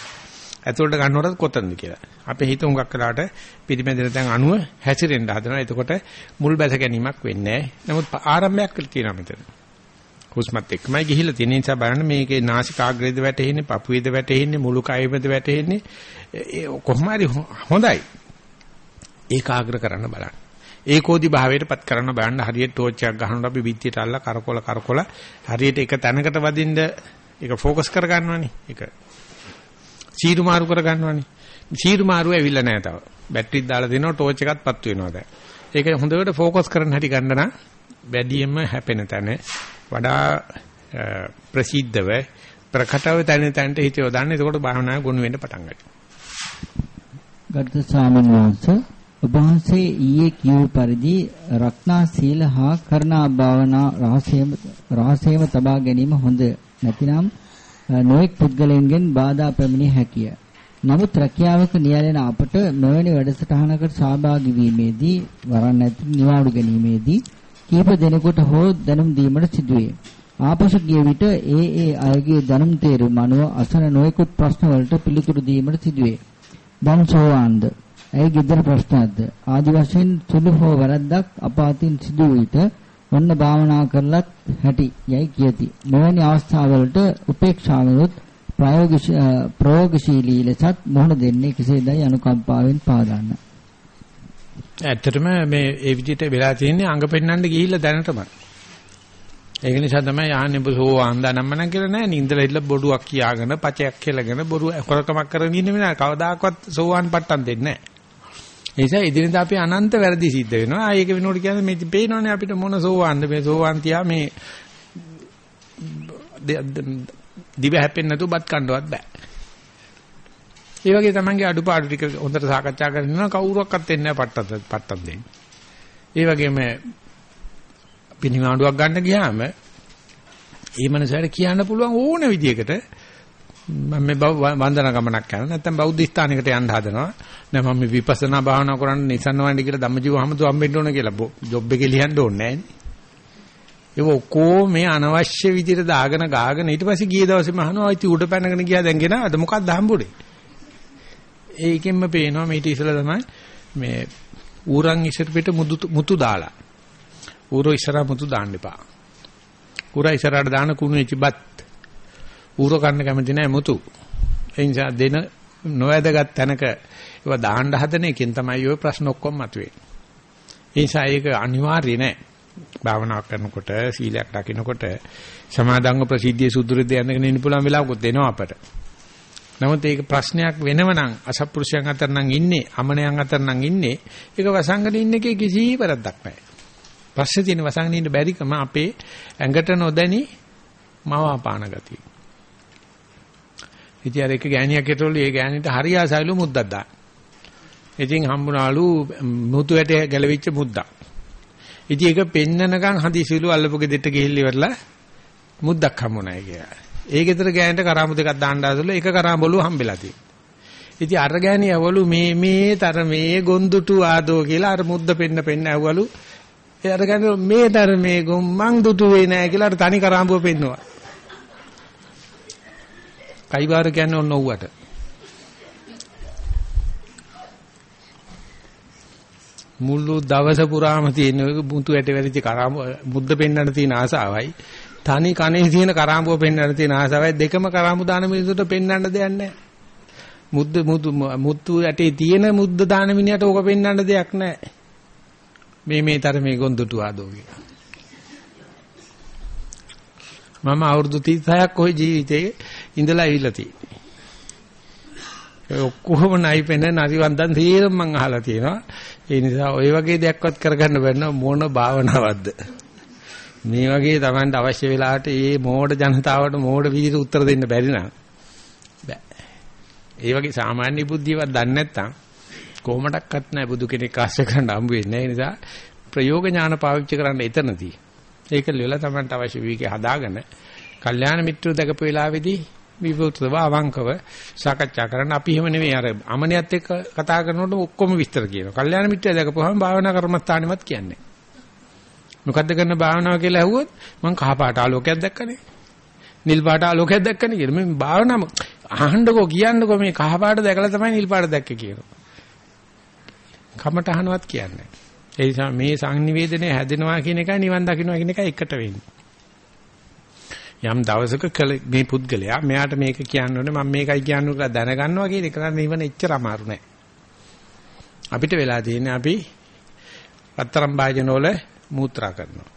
ඇතුළට ගන්නකොටත් කොතනද කියලා. අපේ හිත උඟක් කලාට පිරිමැදෙන තැන් අණුව හැසිරෙන්න හදනවා. එතකොට මුල් බැස ගැනීමක් වෙන්නේ නැහැ. නමුත් ආරම්භයක් තියෙනවා මෙතන. හුස්මත් එක්කමයි ගිහිල්ලා තියෙන නිසා බලන්න මේකේ නාසිකාග්‍රේද වැටෙන්නේ, පපුවේද වැටෙන්නේ, මුළු කයෙමද වැටෙන්නේ. කොහොම හරි හොඳයි. ඒකාග්‍ර කරන්න බලන්න. ඒකෝදි භාවයටපත් කරන්න බලන්න හරියට ටෝච් එකක් ගහනකොට අපි පිටියට අල්ල කරකොල කරකොල හරියට එක තැනකට වදින්න ඒක ફોકસ කර ගන්නවනේ. ඒක සීරු මාරු කර ගන්නවනේ. සීරු මාරු ඇවිල්ලා නැහැ තව. බැටරිත් දාලා දෙනවා ටෝච් එකත් පත්තු වෙනවා දැන්. ඒක හොඳට ફોකස් කරන්න හැටි ගන්න නම් වැඩියෙන්ම හැපෙන තැන වඩා ප්‍රසිද්ධව ප්‍රකටව තැන තැනට හිත යොදන්න. එතකොට භාවනාව ගොනු වෙන්න පටන් ගන්නවා. ගරුතර ස්වාමීන් වහන්සේ ඔබ වහන්සේ ඊයේ කියු පරිදි රක්නා සීල හා කරුණා භාවනා රහසේම රහසේම තබා ගැනීම හොඳ නැතිනම් නොඑක් පුද්ගලයන්ගෙන් බාධා පැමිණිය හැකිය. නමුත් රැකියාවක නියැලෙන අපට මෙවැනි වැඩසටහනකට සහභාගී වීමේදී වරන් නැති නිවාඩු ගැනීමේදී කීප දෙනෙකුට හෝ දැනුම් දීමට සිදුවේ. ආපසු ගිය විට ඒ ඒ අයගේ දැනුම් තේරුම් අනුව අසන නොයෙකුත් ප්‍රශ්න වලට පිළිතුරු දීමට සිදුවේ. දැන් සෝවාන්ද ඇයි gedara ප්‍රශ්නයක්ද ආදි වශයෙන් සුළු හෝ වැරද්දක් අපාතින් සිදු විට ඔන්න භාවනා කරලත් හැටි යයි කියති. මෙවැනි අවස්ථාවලට උපේක්ෂාවනොත් ප්‍රයෝගශීලී ලෙසත් මොහොන දෙන්නේ කෙසේදයි අනුකම්පාවෙන් පාදන්න. ඇත්තටම මේ ඒ විදිහට වෙලා තියෙන්නේ අඟ පෙන්නන්න ගිහිල්ලා දැනටම. ඒක නිසා තමයි ආන්නේ බොහෝ ආන්දානම්මනම් කියලා නෑ නින්දලා ඉල්ල බොඩුවක් කියාගෙන පචයක් කියලාගෙන බොරු කරකමක් කරගෙන ඉන්නේ නෑ කවදාකවත් සෝවාන් පට්ටම් දෙන්නේ නෑ. ඒ නිසා ඉදිරියට අපි අනන්ත වැරදි සිද්ධ වෙනවා. ආ ඒක වෙනකොට කියන්නේ මේ පේනවනේ අපිට මොන සෝවාන්ද මේ සෝවාන් තියා මේ දිව හැපෙන්නේ නැතුව බත් කන්නවත් බෑ. ඒ වගේ තමන්ගේ අඩුපාඩු ටික හොඳට සාකච්ඡා කරගෙන ඉන්නවා කවුරුවක්වත් එන්නේ නැහැ පට්ටම් පට්ටම් දෙන්නේ. ඒ වගේම පිනිමාඩුවක් ගන්න ගියාම ඒ මනසට කියන්න පුළුවන් ඕන විදියකට මම මේ වන්දන ගමනක් කරනවා නැත්නම් බෞද්ධ ස්ථානයකට යන්න හදනවා. නෑ මම මේ විපස්සනා භාවනා කරන්න නිසන්න වණ්ඩි කියලා ධම්මජීව හමුදු හම්බෙන්න ඕන කියලා ජොබ් එකේ ලියන්න ඕනේ නෑනේ ඒක ඔක්කොම මේ අනවශ්‍ය විදිහට දාගෙන ගාගෙන ඊට පස්සේ ගිය දවසේම අහනවා ඉතින් උඩ පැනගෙන ගියා දැන් ගෙනාවද? මොකක්ද හම්බුනේ? ඒකෙන්ම පේනවා මේ ඊට ඉස්සලා තමයි මේ ඌරන් ඉස්සර පිට මුතු දාලා. ඌරෝ ඉස්සරහා මුතු දාන්න එපා. ඌරා ඉස්සරහට දාන කුණු එචිබත් ඌර කන්න කැමති නැහැ මුතු. ඒ නිසා දෙන නොවැදගත් තැනක ඒවා දාන්න හදන එකෙන් තමයි ওই ප්‍රශ්න ඔක්කොම මතුවේ. ඒ නිසා ඒක අනිවාර්ය නෑ. භාවනා කරනකොට සීලයක් රකින්නකොට සමාදංග ප්‍රසිද්ධිය සුදුරිද යනගෙන ඉන්න පුළුවන් වෙලාවකුත් දෙනවා අපට. නමුත් ඒක ප්‍රශ්නයක් වෙනව නම් අසත්පුරුෂයන් අතර නම් ඉන්නේ අමනයන් අතර නම් ඉන්නේ ඒක වසංගන ඉන්න එකේ කිසි වැරද්දක් නැහැ. ප්‍රශ්නේ තියෙන වසංගන ඉන්න බැරිකම අපේ ඇඟට නොදැනි මවාපාන ගතිය. ඉතින් අර එක ගෑණියක් හිටවලු ඒ ගෑණිට හරි ආසයිලු මුද්දක් දාන්න. ඉතින් හම්බුනාලු මුතු වැටේ ගැලවිච්ච මුද්දක්. ඉතින් ඒක පෙන්නනකන් හදිසිලු අල්ලපු ගෙදෙට්ට ගිහිල්ල ඉවරලා මුද්දක් හම්බුනායි කියලා. ඒ ගෙදර ගෑණිට කරාමු දෙකක් දාන්න ආසලු එක කරාඹලු හම්බෙලා තියෙනවා. ඉතින් අර ගෑණි ඇවලු මේ මේ තර මේ ගොන්දුටු ආදෝ කියලා අර මුද්ද පෙන්න පෙන්න ඇවලු. ඒ අර ගෑණි මේ තර මේ ගොම්මන් දුටු වේ නෑ කියලා අර තනි කරාඹුව පෙන්නවා. කයිවාර කියන්නේ ඔන්න ඔව්වට. මුළු දවස පුරාම තියෙන මුතු ඇට වැරිච්ච කරාම මුද්ද පෙන්වන්න තියෙන ආසාවයි තනි කනේ තියෙන කරාඹුව පෙන්වන්න තියෙන ආසාවයි දෙකම කරාඹු දාන මිනිසුන්ට පෙන්වන්න දෙයක් නැහැ. මුද්ද මුතු මුතු ඇටේ තියෙන මුද්ද දාන මිනිහට ඕක පෙන්වන්න දෙයක් නැහැ. මේ මේ තර මේ ගොන්දුටු ආදෝ කියලා. මම අවුරුදු 36ක් ওই ජීවිතේ ඉඳලා ඇවිල්ලා තියෙන්නේ. ඒ ඔක්කොම නයිපෙන නරිවන්දන් තීරම් මං අහලා තියෙනවා. ඒ නිසා ওই වගේ දෙයක්වත් කරගන්න බැන්න මොන භාවනාවක්ද? මේ වගේ Tamanට අවශ්‍ය වෙලාවට මේ මෝඩ ජනතාවට මෝඩ විදිහට උත්තර දෙන්න බැරි නම් බෑ. ඒ වගේ සාමාන්‍ය බුද්ධියවත් දන්නේ නැත්නම් කොහොමඩක්වත් නැහැ බුදු කෙනෙක් ආශ්‍රය කරන්න හම්බ වෙන්නේ. ඒ නිසා ප්‍රයෝග ඥාන පාවිච්චි කරන්න එතනදී ඒක ලියලා Tamanට අවශ්‍ය විවිධ හදාගෙන කල්යාණ මිත්‍රව දැකපු වෙලාවේදී විවෘතව අවංකව සාකච්ඡා කරන්න අපි එහෙම නෙවෙයි අර අමනියත් එක්ක කතා කරනකොට ඔක්කොම විස්තර කියනවා. කල්යාණ මිත්‍රය දැකපුවාම භාවනා කර්මස්ථානෙමත් කියන්නේ. මොකද්ද කරන භාවනාව කියලා ඇහුවොත් මං කහ පාට ආලෝකයක් දැක්කනේ. නිල් පාට ආලෝකයක් දැක්කනේ කියලා. මේ භාවනාව අහන්නකෝ කියන්නකෝ මේ කහ පාට දැකලා තමයි නිල් පාට දැක්කේ කියනවා. කමටහනවත් කියන්නේ. ඒ නිසා මේ සංනිවේදනය හැදෙනවා කියන එකයි නිවන් දකින්නවා කියන එකයි එකට වෙන්නේ. යම් දවසක මේ පුද්ගලයා මෙයාට මේක කියන්න ඕනේ මම මේකයි කියන්න ඕනේ කියලා දැනගන්නවා කියන එක නම් නිවන එච්චර අමාරු නෑ. අපිට වෙලා තියෙන්නේ අපි රත්තරන් භාජන වල මූත්‍රා කරනවා.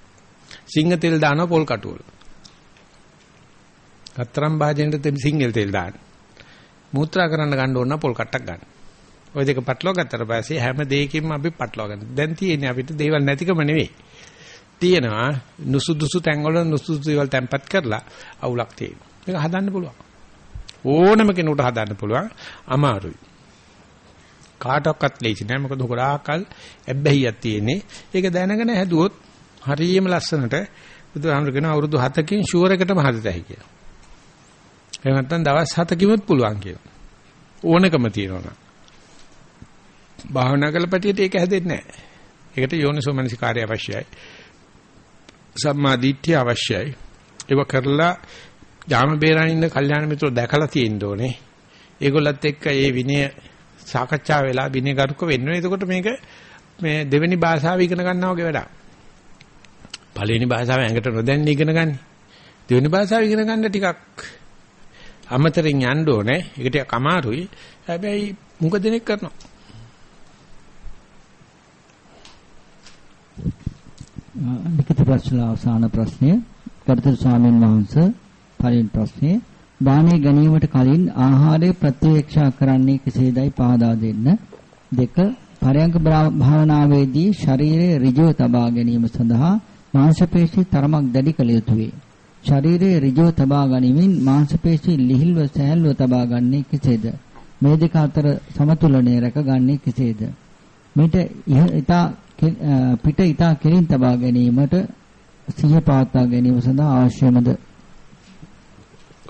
සිංහ තෙල් දානවා පොල් කටු වල. රත්තරන් භාජනෙට සිංහල තෙල් දාන්න. මූත්‍රා කරන්න ගන්න ඕන පොල් කට්ටක් ගන්න. ওই දෙක පටලවා ගත්තට පස්සේ හැම දෙයකින්ම අපි පටලවා ගන්න. දැන් තියෙන්නේ අපිට දේවල් නැතිකම නෙවෙයි. තියෙනවා නුසුදුසු තැන්වල නුසුදුසු දේවල් තැම්පත් කරලා අවුලක් තියෙනවා. මේක හදන්න පුළුවන්. ඕනම කෙනෙකුට හදන්න පුළුවන්. අමාරුයි. කාටවත් ලේසි නෑ මොකද හොරාකල් ඇබ්බැහියක් තියෙන්නේ. ඒක දැනගෙන හැදුවොත් හරියම ලස්සනට බුදුහාමුදුරු කියන අවුරුදු 7කින් ෂුවර් එකටම හදතයි කියලා. එහෙම නැත්නම් දවස් 7කිමුත් පුළුවන් කියලා. ඕනකම තියෙනවා. භාවනා කළ පැටියට ඒක හැදෙන්නේ නැහැ. ඒකට යෝනිසෝමනසිකාරය අවශ්‍යයි. සම්මා දිට්ඨිය අවශ්‍යයි. ඒක කරලා යාම බේරාන ඉන්න කල්යාණ මිත්‍රෝ දැකලා තියෙන්න ඕනේ. ඒගොල්ලත් එක්ක මේ විනය සාකච්ඡා වෙලා විනය ගරුක වෙන්න ඕනේ. එතකොට මේක මේ දෙවෙනි භාෂාව ඉගෙන ගන්නවා වගේ වැඩක්. පළවෙනි භාෂාව ඇඟට නොදැන්න ඉගෙන ගන්න. දෙවෙනි භාෂාව ඉගෙන ගන්න ටිකක් අමතරින් යන්න ඕනේ. ඒක ටිකක් අමාරුයි. හැබැයි මුග දෙනෙක් කරනවා. ලිඛිත ප්‍රශ්න අවසාන ප්‍රශ්නය. ගරුතර ස්වාමීන් වහන්සේ පළවෙනි ප්‍රශ්නය. දානය ගැනීමට කලින් ආහාරය ප්‍රත්‍යක්ෂා කරන්නේ කෙසේදයි පහදා දෙන්න. දෙක පරයන්ක භාවනාවේදී ශරීරයේ ඍජුව තබා ගැනීම සඳහා මාංශපේශී තරමක් දැඩි කළ යුතුය ශරීරයේ ඍජුව තබා ගැනීමෙන් මාංශපේශී ලිහිල්ව සැහැල්ලුව තබා ගන්නේ කෙසේද? මේ දෙක අතර සමතුලනය රැකගන්නේ කෙසේද? මේට ඊට පිට ඊතා කෙලින් තබා ගැනීමට සිහිය පවත්වා ගැනීම සඳහා අවශ්‍යමද?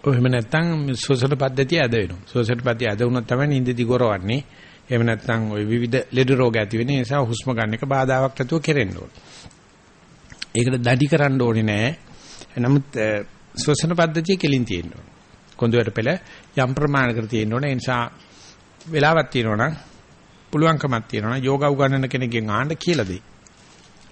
ඔහෙම නැත්නම් සෝසල පද්ධතිය ඇද වෙනවා. සෝසල පද්ධතිය ඇද වුණොත් තමයි නිින්දදි ගොරවන්නේ. එහෙම නැත්නම් ওই විවිධ ලෙඩ රෝග ඇති වෙන නිසා හුස්ම ගන්න එක බාධාවක් නැතුව කෙරෙන්න ඕනේ. ඒකට දඩි කරන්න ඕනේ නෑ. නමුත් සෝසන පද්ධතිය කෙලින් තියෙන්න ඕනේ. කොඳුයට පෙළ යම් ප්‍රමාණයකට තියෙන්න ඕනේ. ඒ නිසා වෙලාවක් තියෙනවා නම් පුළුවන්කමක් තියෙනවා යෝග උගන්නන කෙනෙක්ගෙන් ආන්න කියලා දෙයි.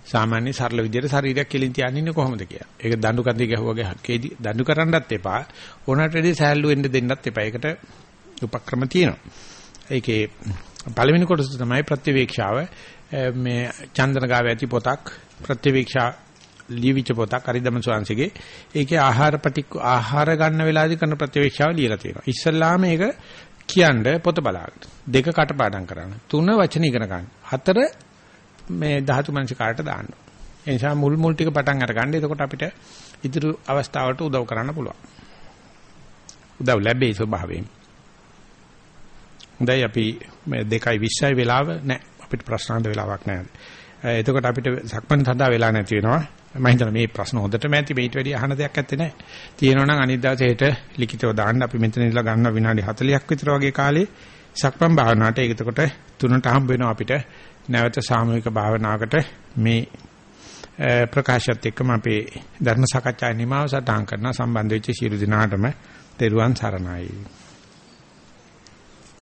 සාමාන්‍ය සරල විදිහට ශරීරයක් කෙලින් තියන්නේ ඉන්නේ කොහොමද කියලා. ඒක දඬු කන්දේ ගැහුවාගේ හක්කේදී දඬු කරන්නත් එපා. ඕනට වැඩි සෑල්ලු වෙන්න දෙන්නත් එපා. ඒකට උපක්‍රම තියෙනවා. ඒකේ පළවෙනි කොටස තමයි ප්‍රතිවේක්ෂාව. මේ චන්දනගාව ඇති පොතක් ප්‍රතිවේක්ෂා ලියවිච්ච පොතක් අරිදම ස්වාංශගේ. ඒකේ ආහාර ප්‍රතික් ආහාර ගන්න වෙලාවදී කරන ප්‍රතිවේක්ෂාව ලියලා තියෙනවා. ඉස්සල්ලාම මේක කියන්න පොත බලාගන්න. දෙක කටපාඩම් කරන්න. තුන වචන ඉගෙන ගන්න. හතර මේ ධාතු මනසිකාට දාන්න. ඒ නිසා මුල් මුල් ටික පටන් අරගන්න. එතකොට අපිට ඉදිරි අවස්ථාවට උදව් කරන්න පුළුවන්. උදව් ලැබෙයි ස්වභාවයෙන්. හොඳයි අපි මේ 2:20යි වෙලාව නෑ. අපිට ප්‍රශ්න අහන්න වෙලාවක් නෑ. එතකොට අපිට සක්මන් සඳහා වෙලා නැති වෙනවා. මම හිතනවා මේ ප්‍රශ්න හොඳටම ඇති මේට වැඩි අහන දෙයක් ඇත්තේ නැහැ. තියෙනවා නම් අනිත් දවසේ හෙට ලිඛිතව දාන්න අපි මෙතන ඉඳලා ගන්න විනාඩි 40ක් විතර වගේ කාලේ සක්මන් භාවනාවට ඒක එතකොට තුනට හම්බ වෙනවා අපිට. නැවත සාමූහික භාවනාවකට මේ ප්‍රකාශයත් එක්කම අපේ ධර්ම සාකච්ඡා නිමාව සටහන් කරන සම්බන්ධ වෙච්ච සියලු දෙනාටම තෙරුවන් සරණයි.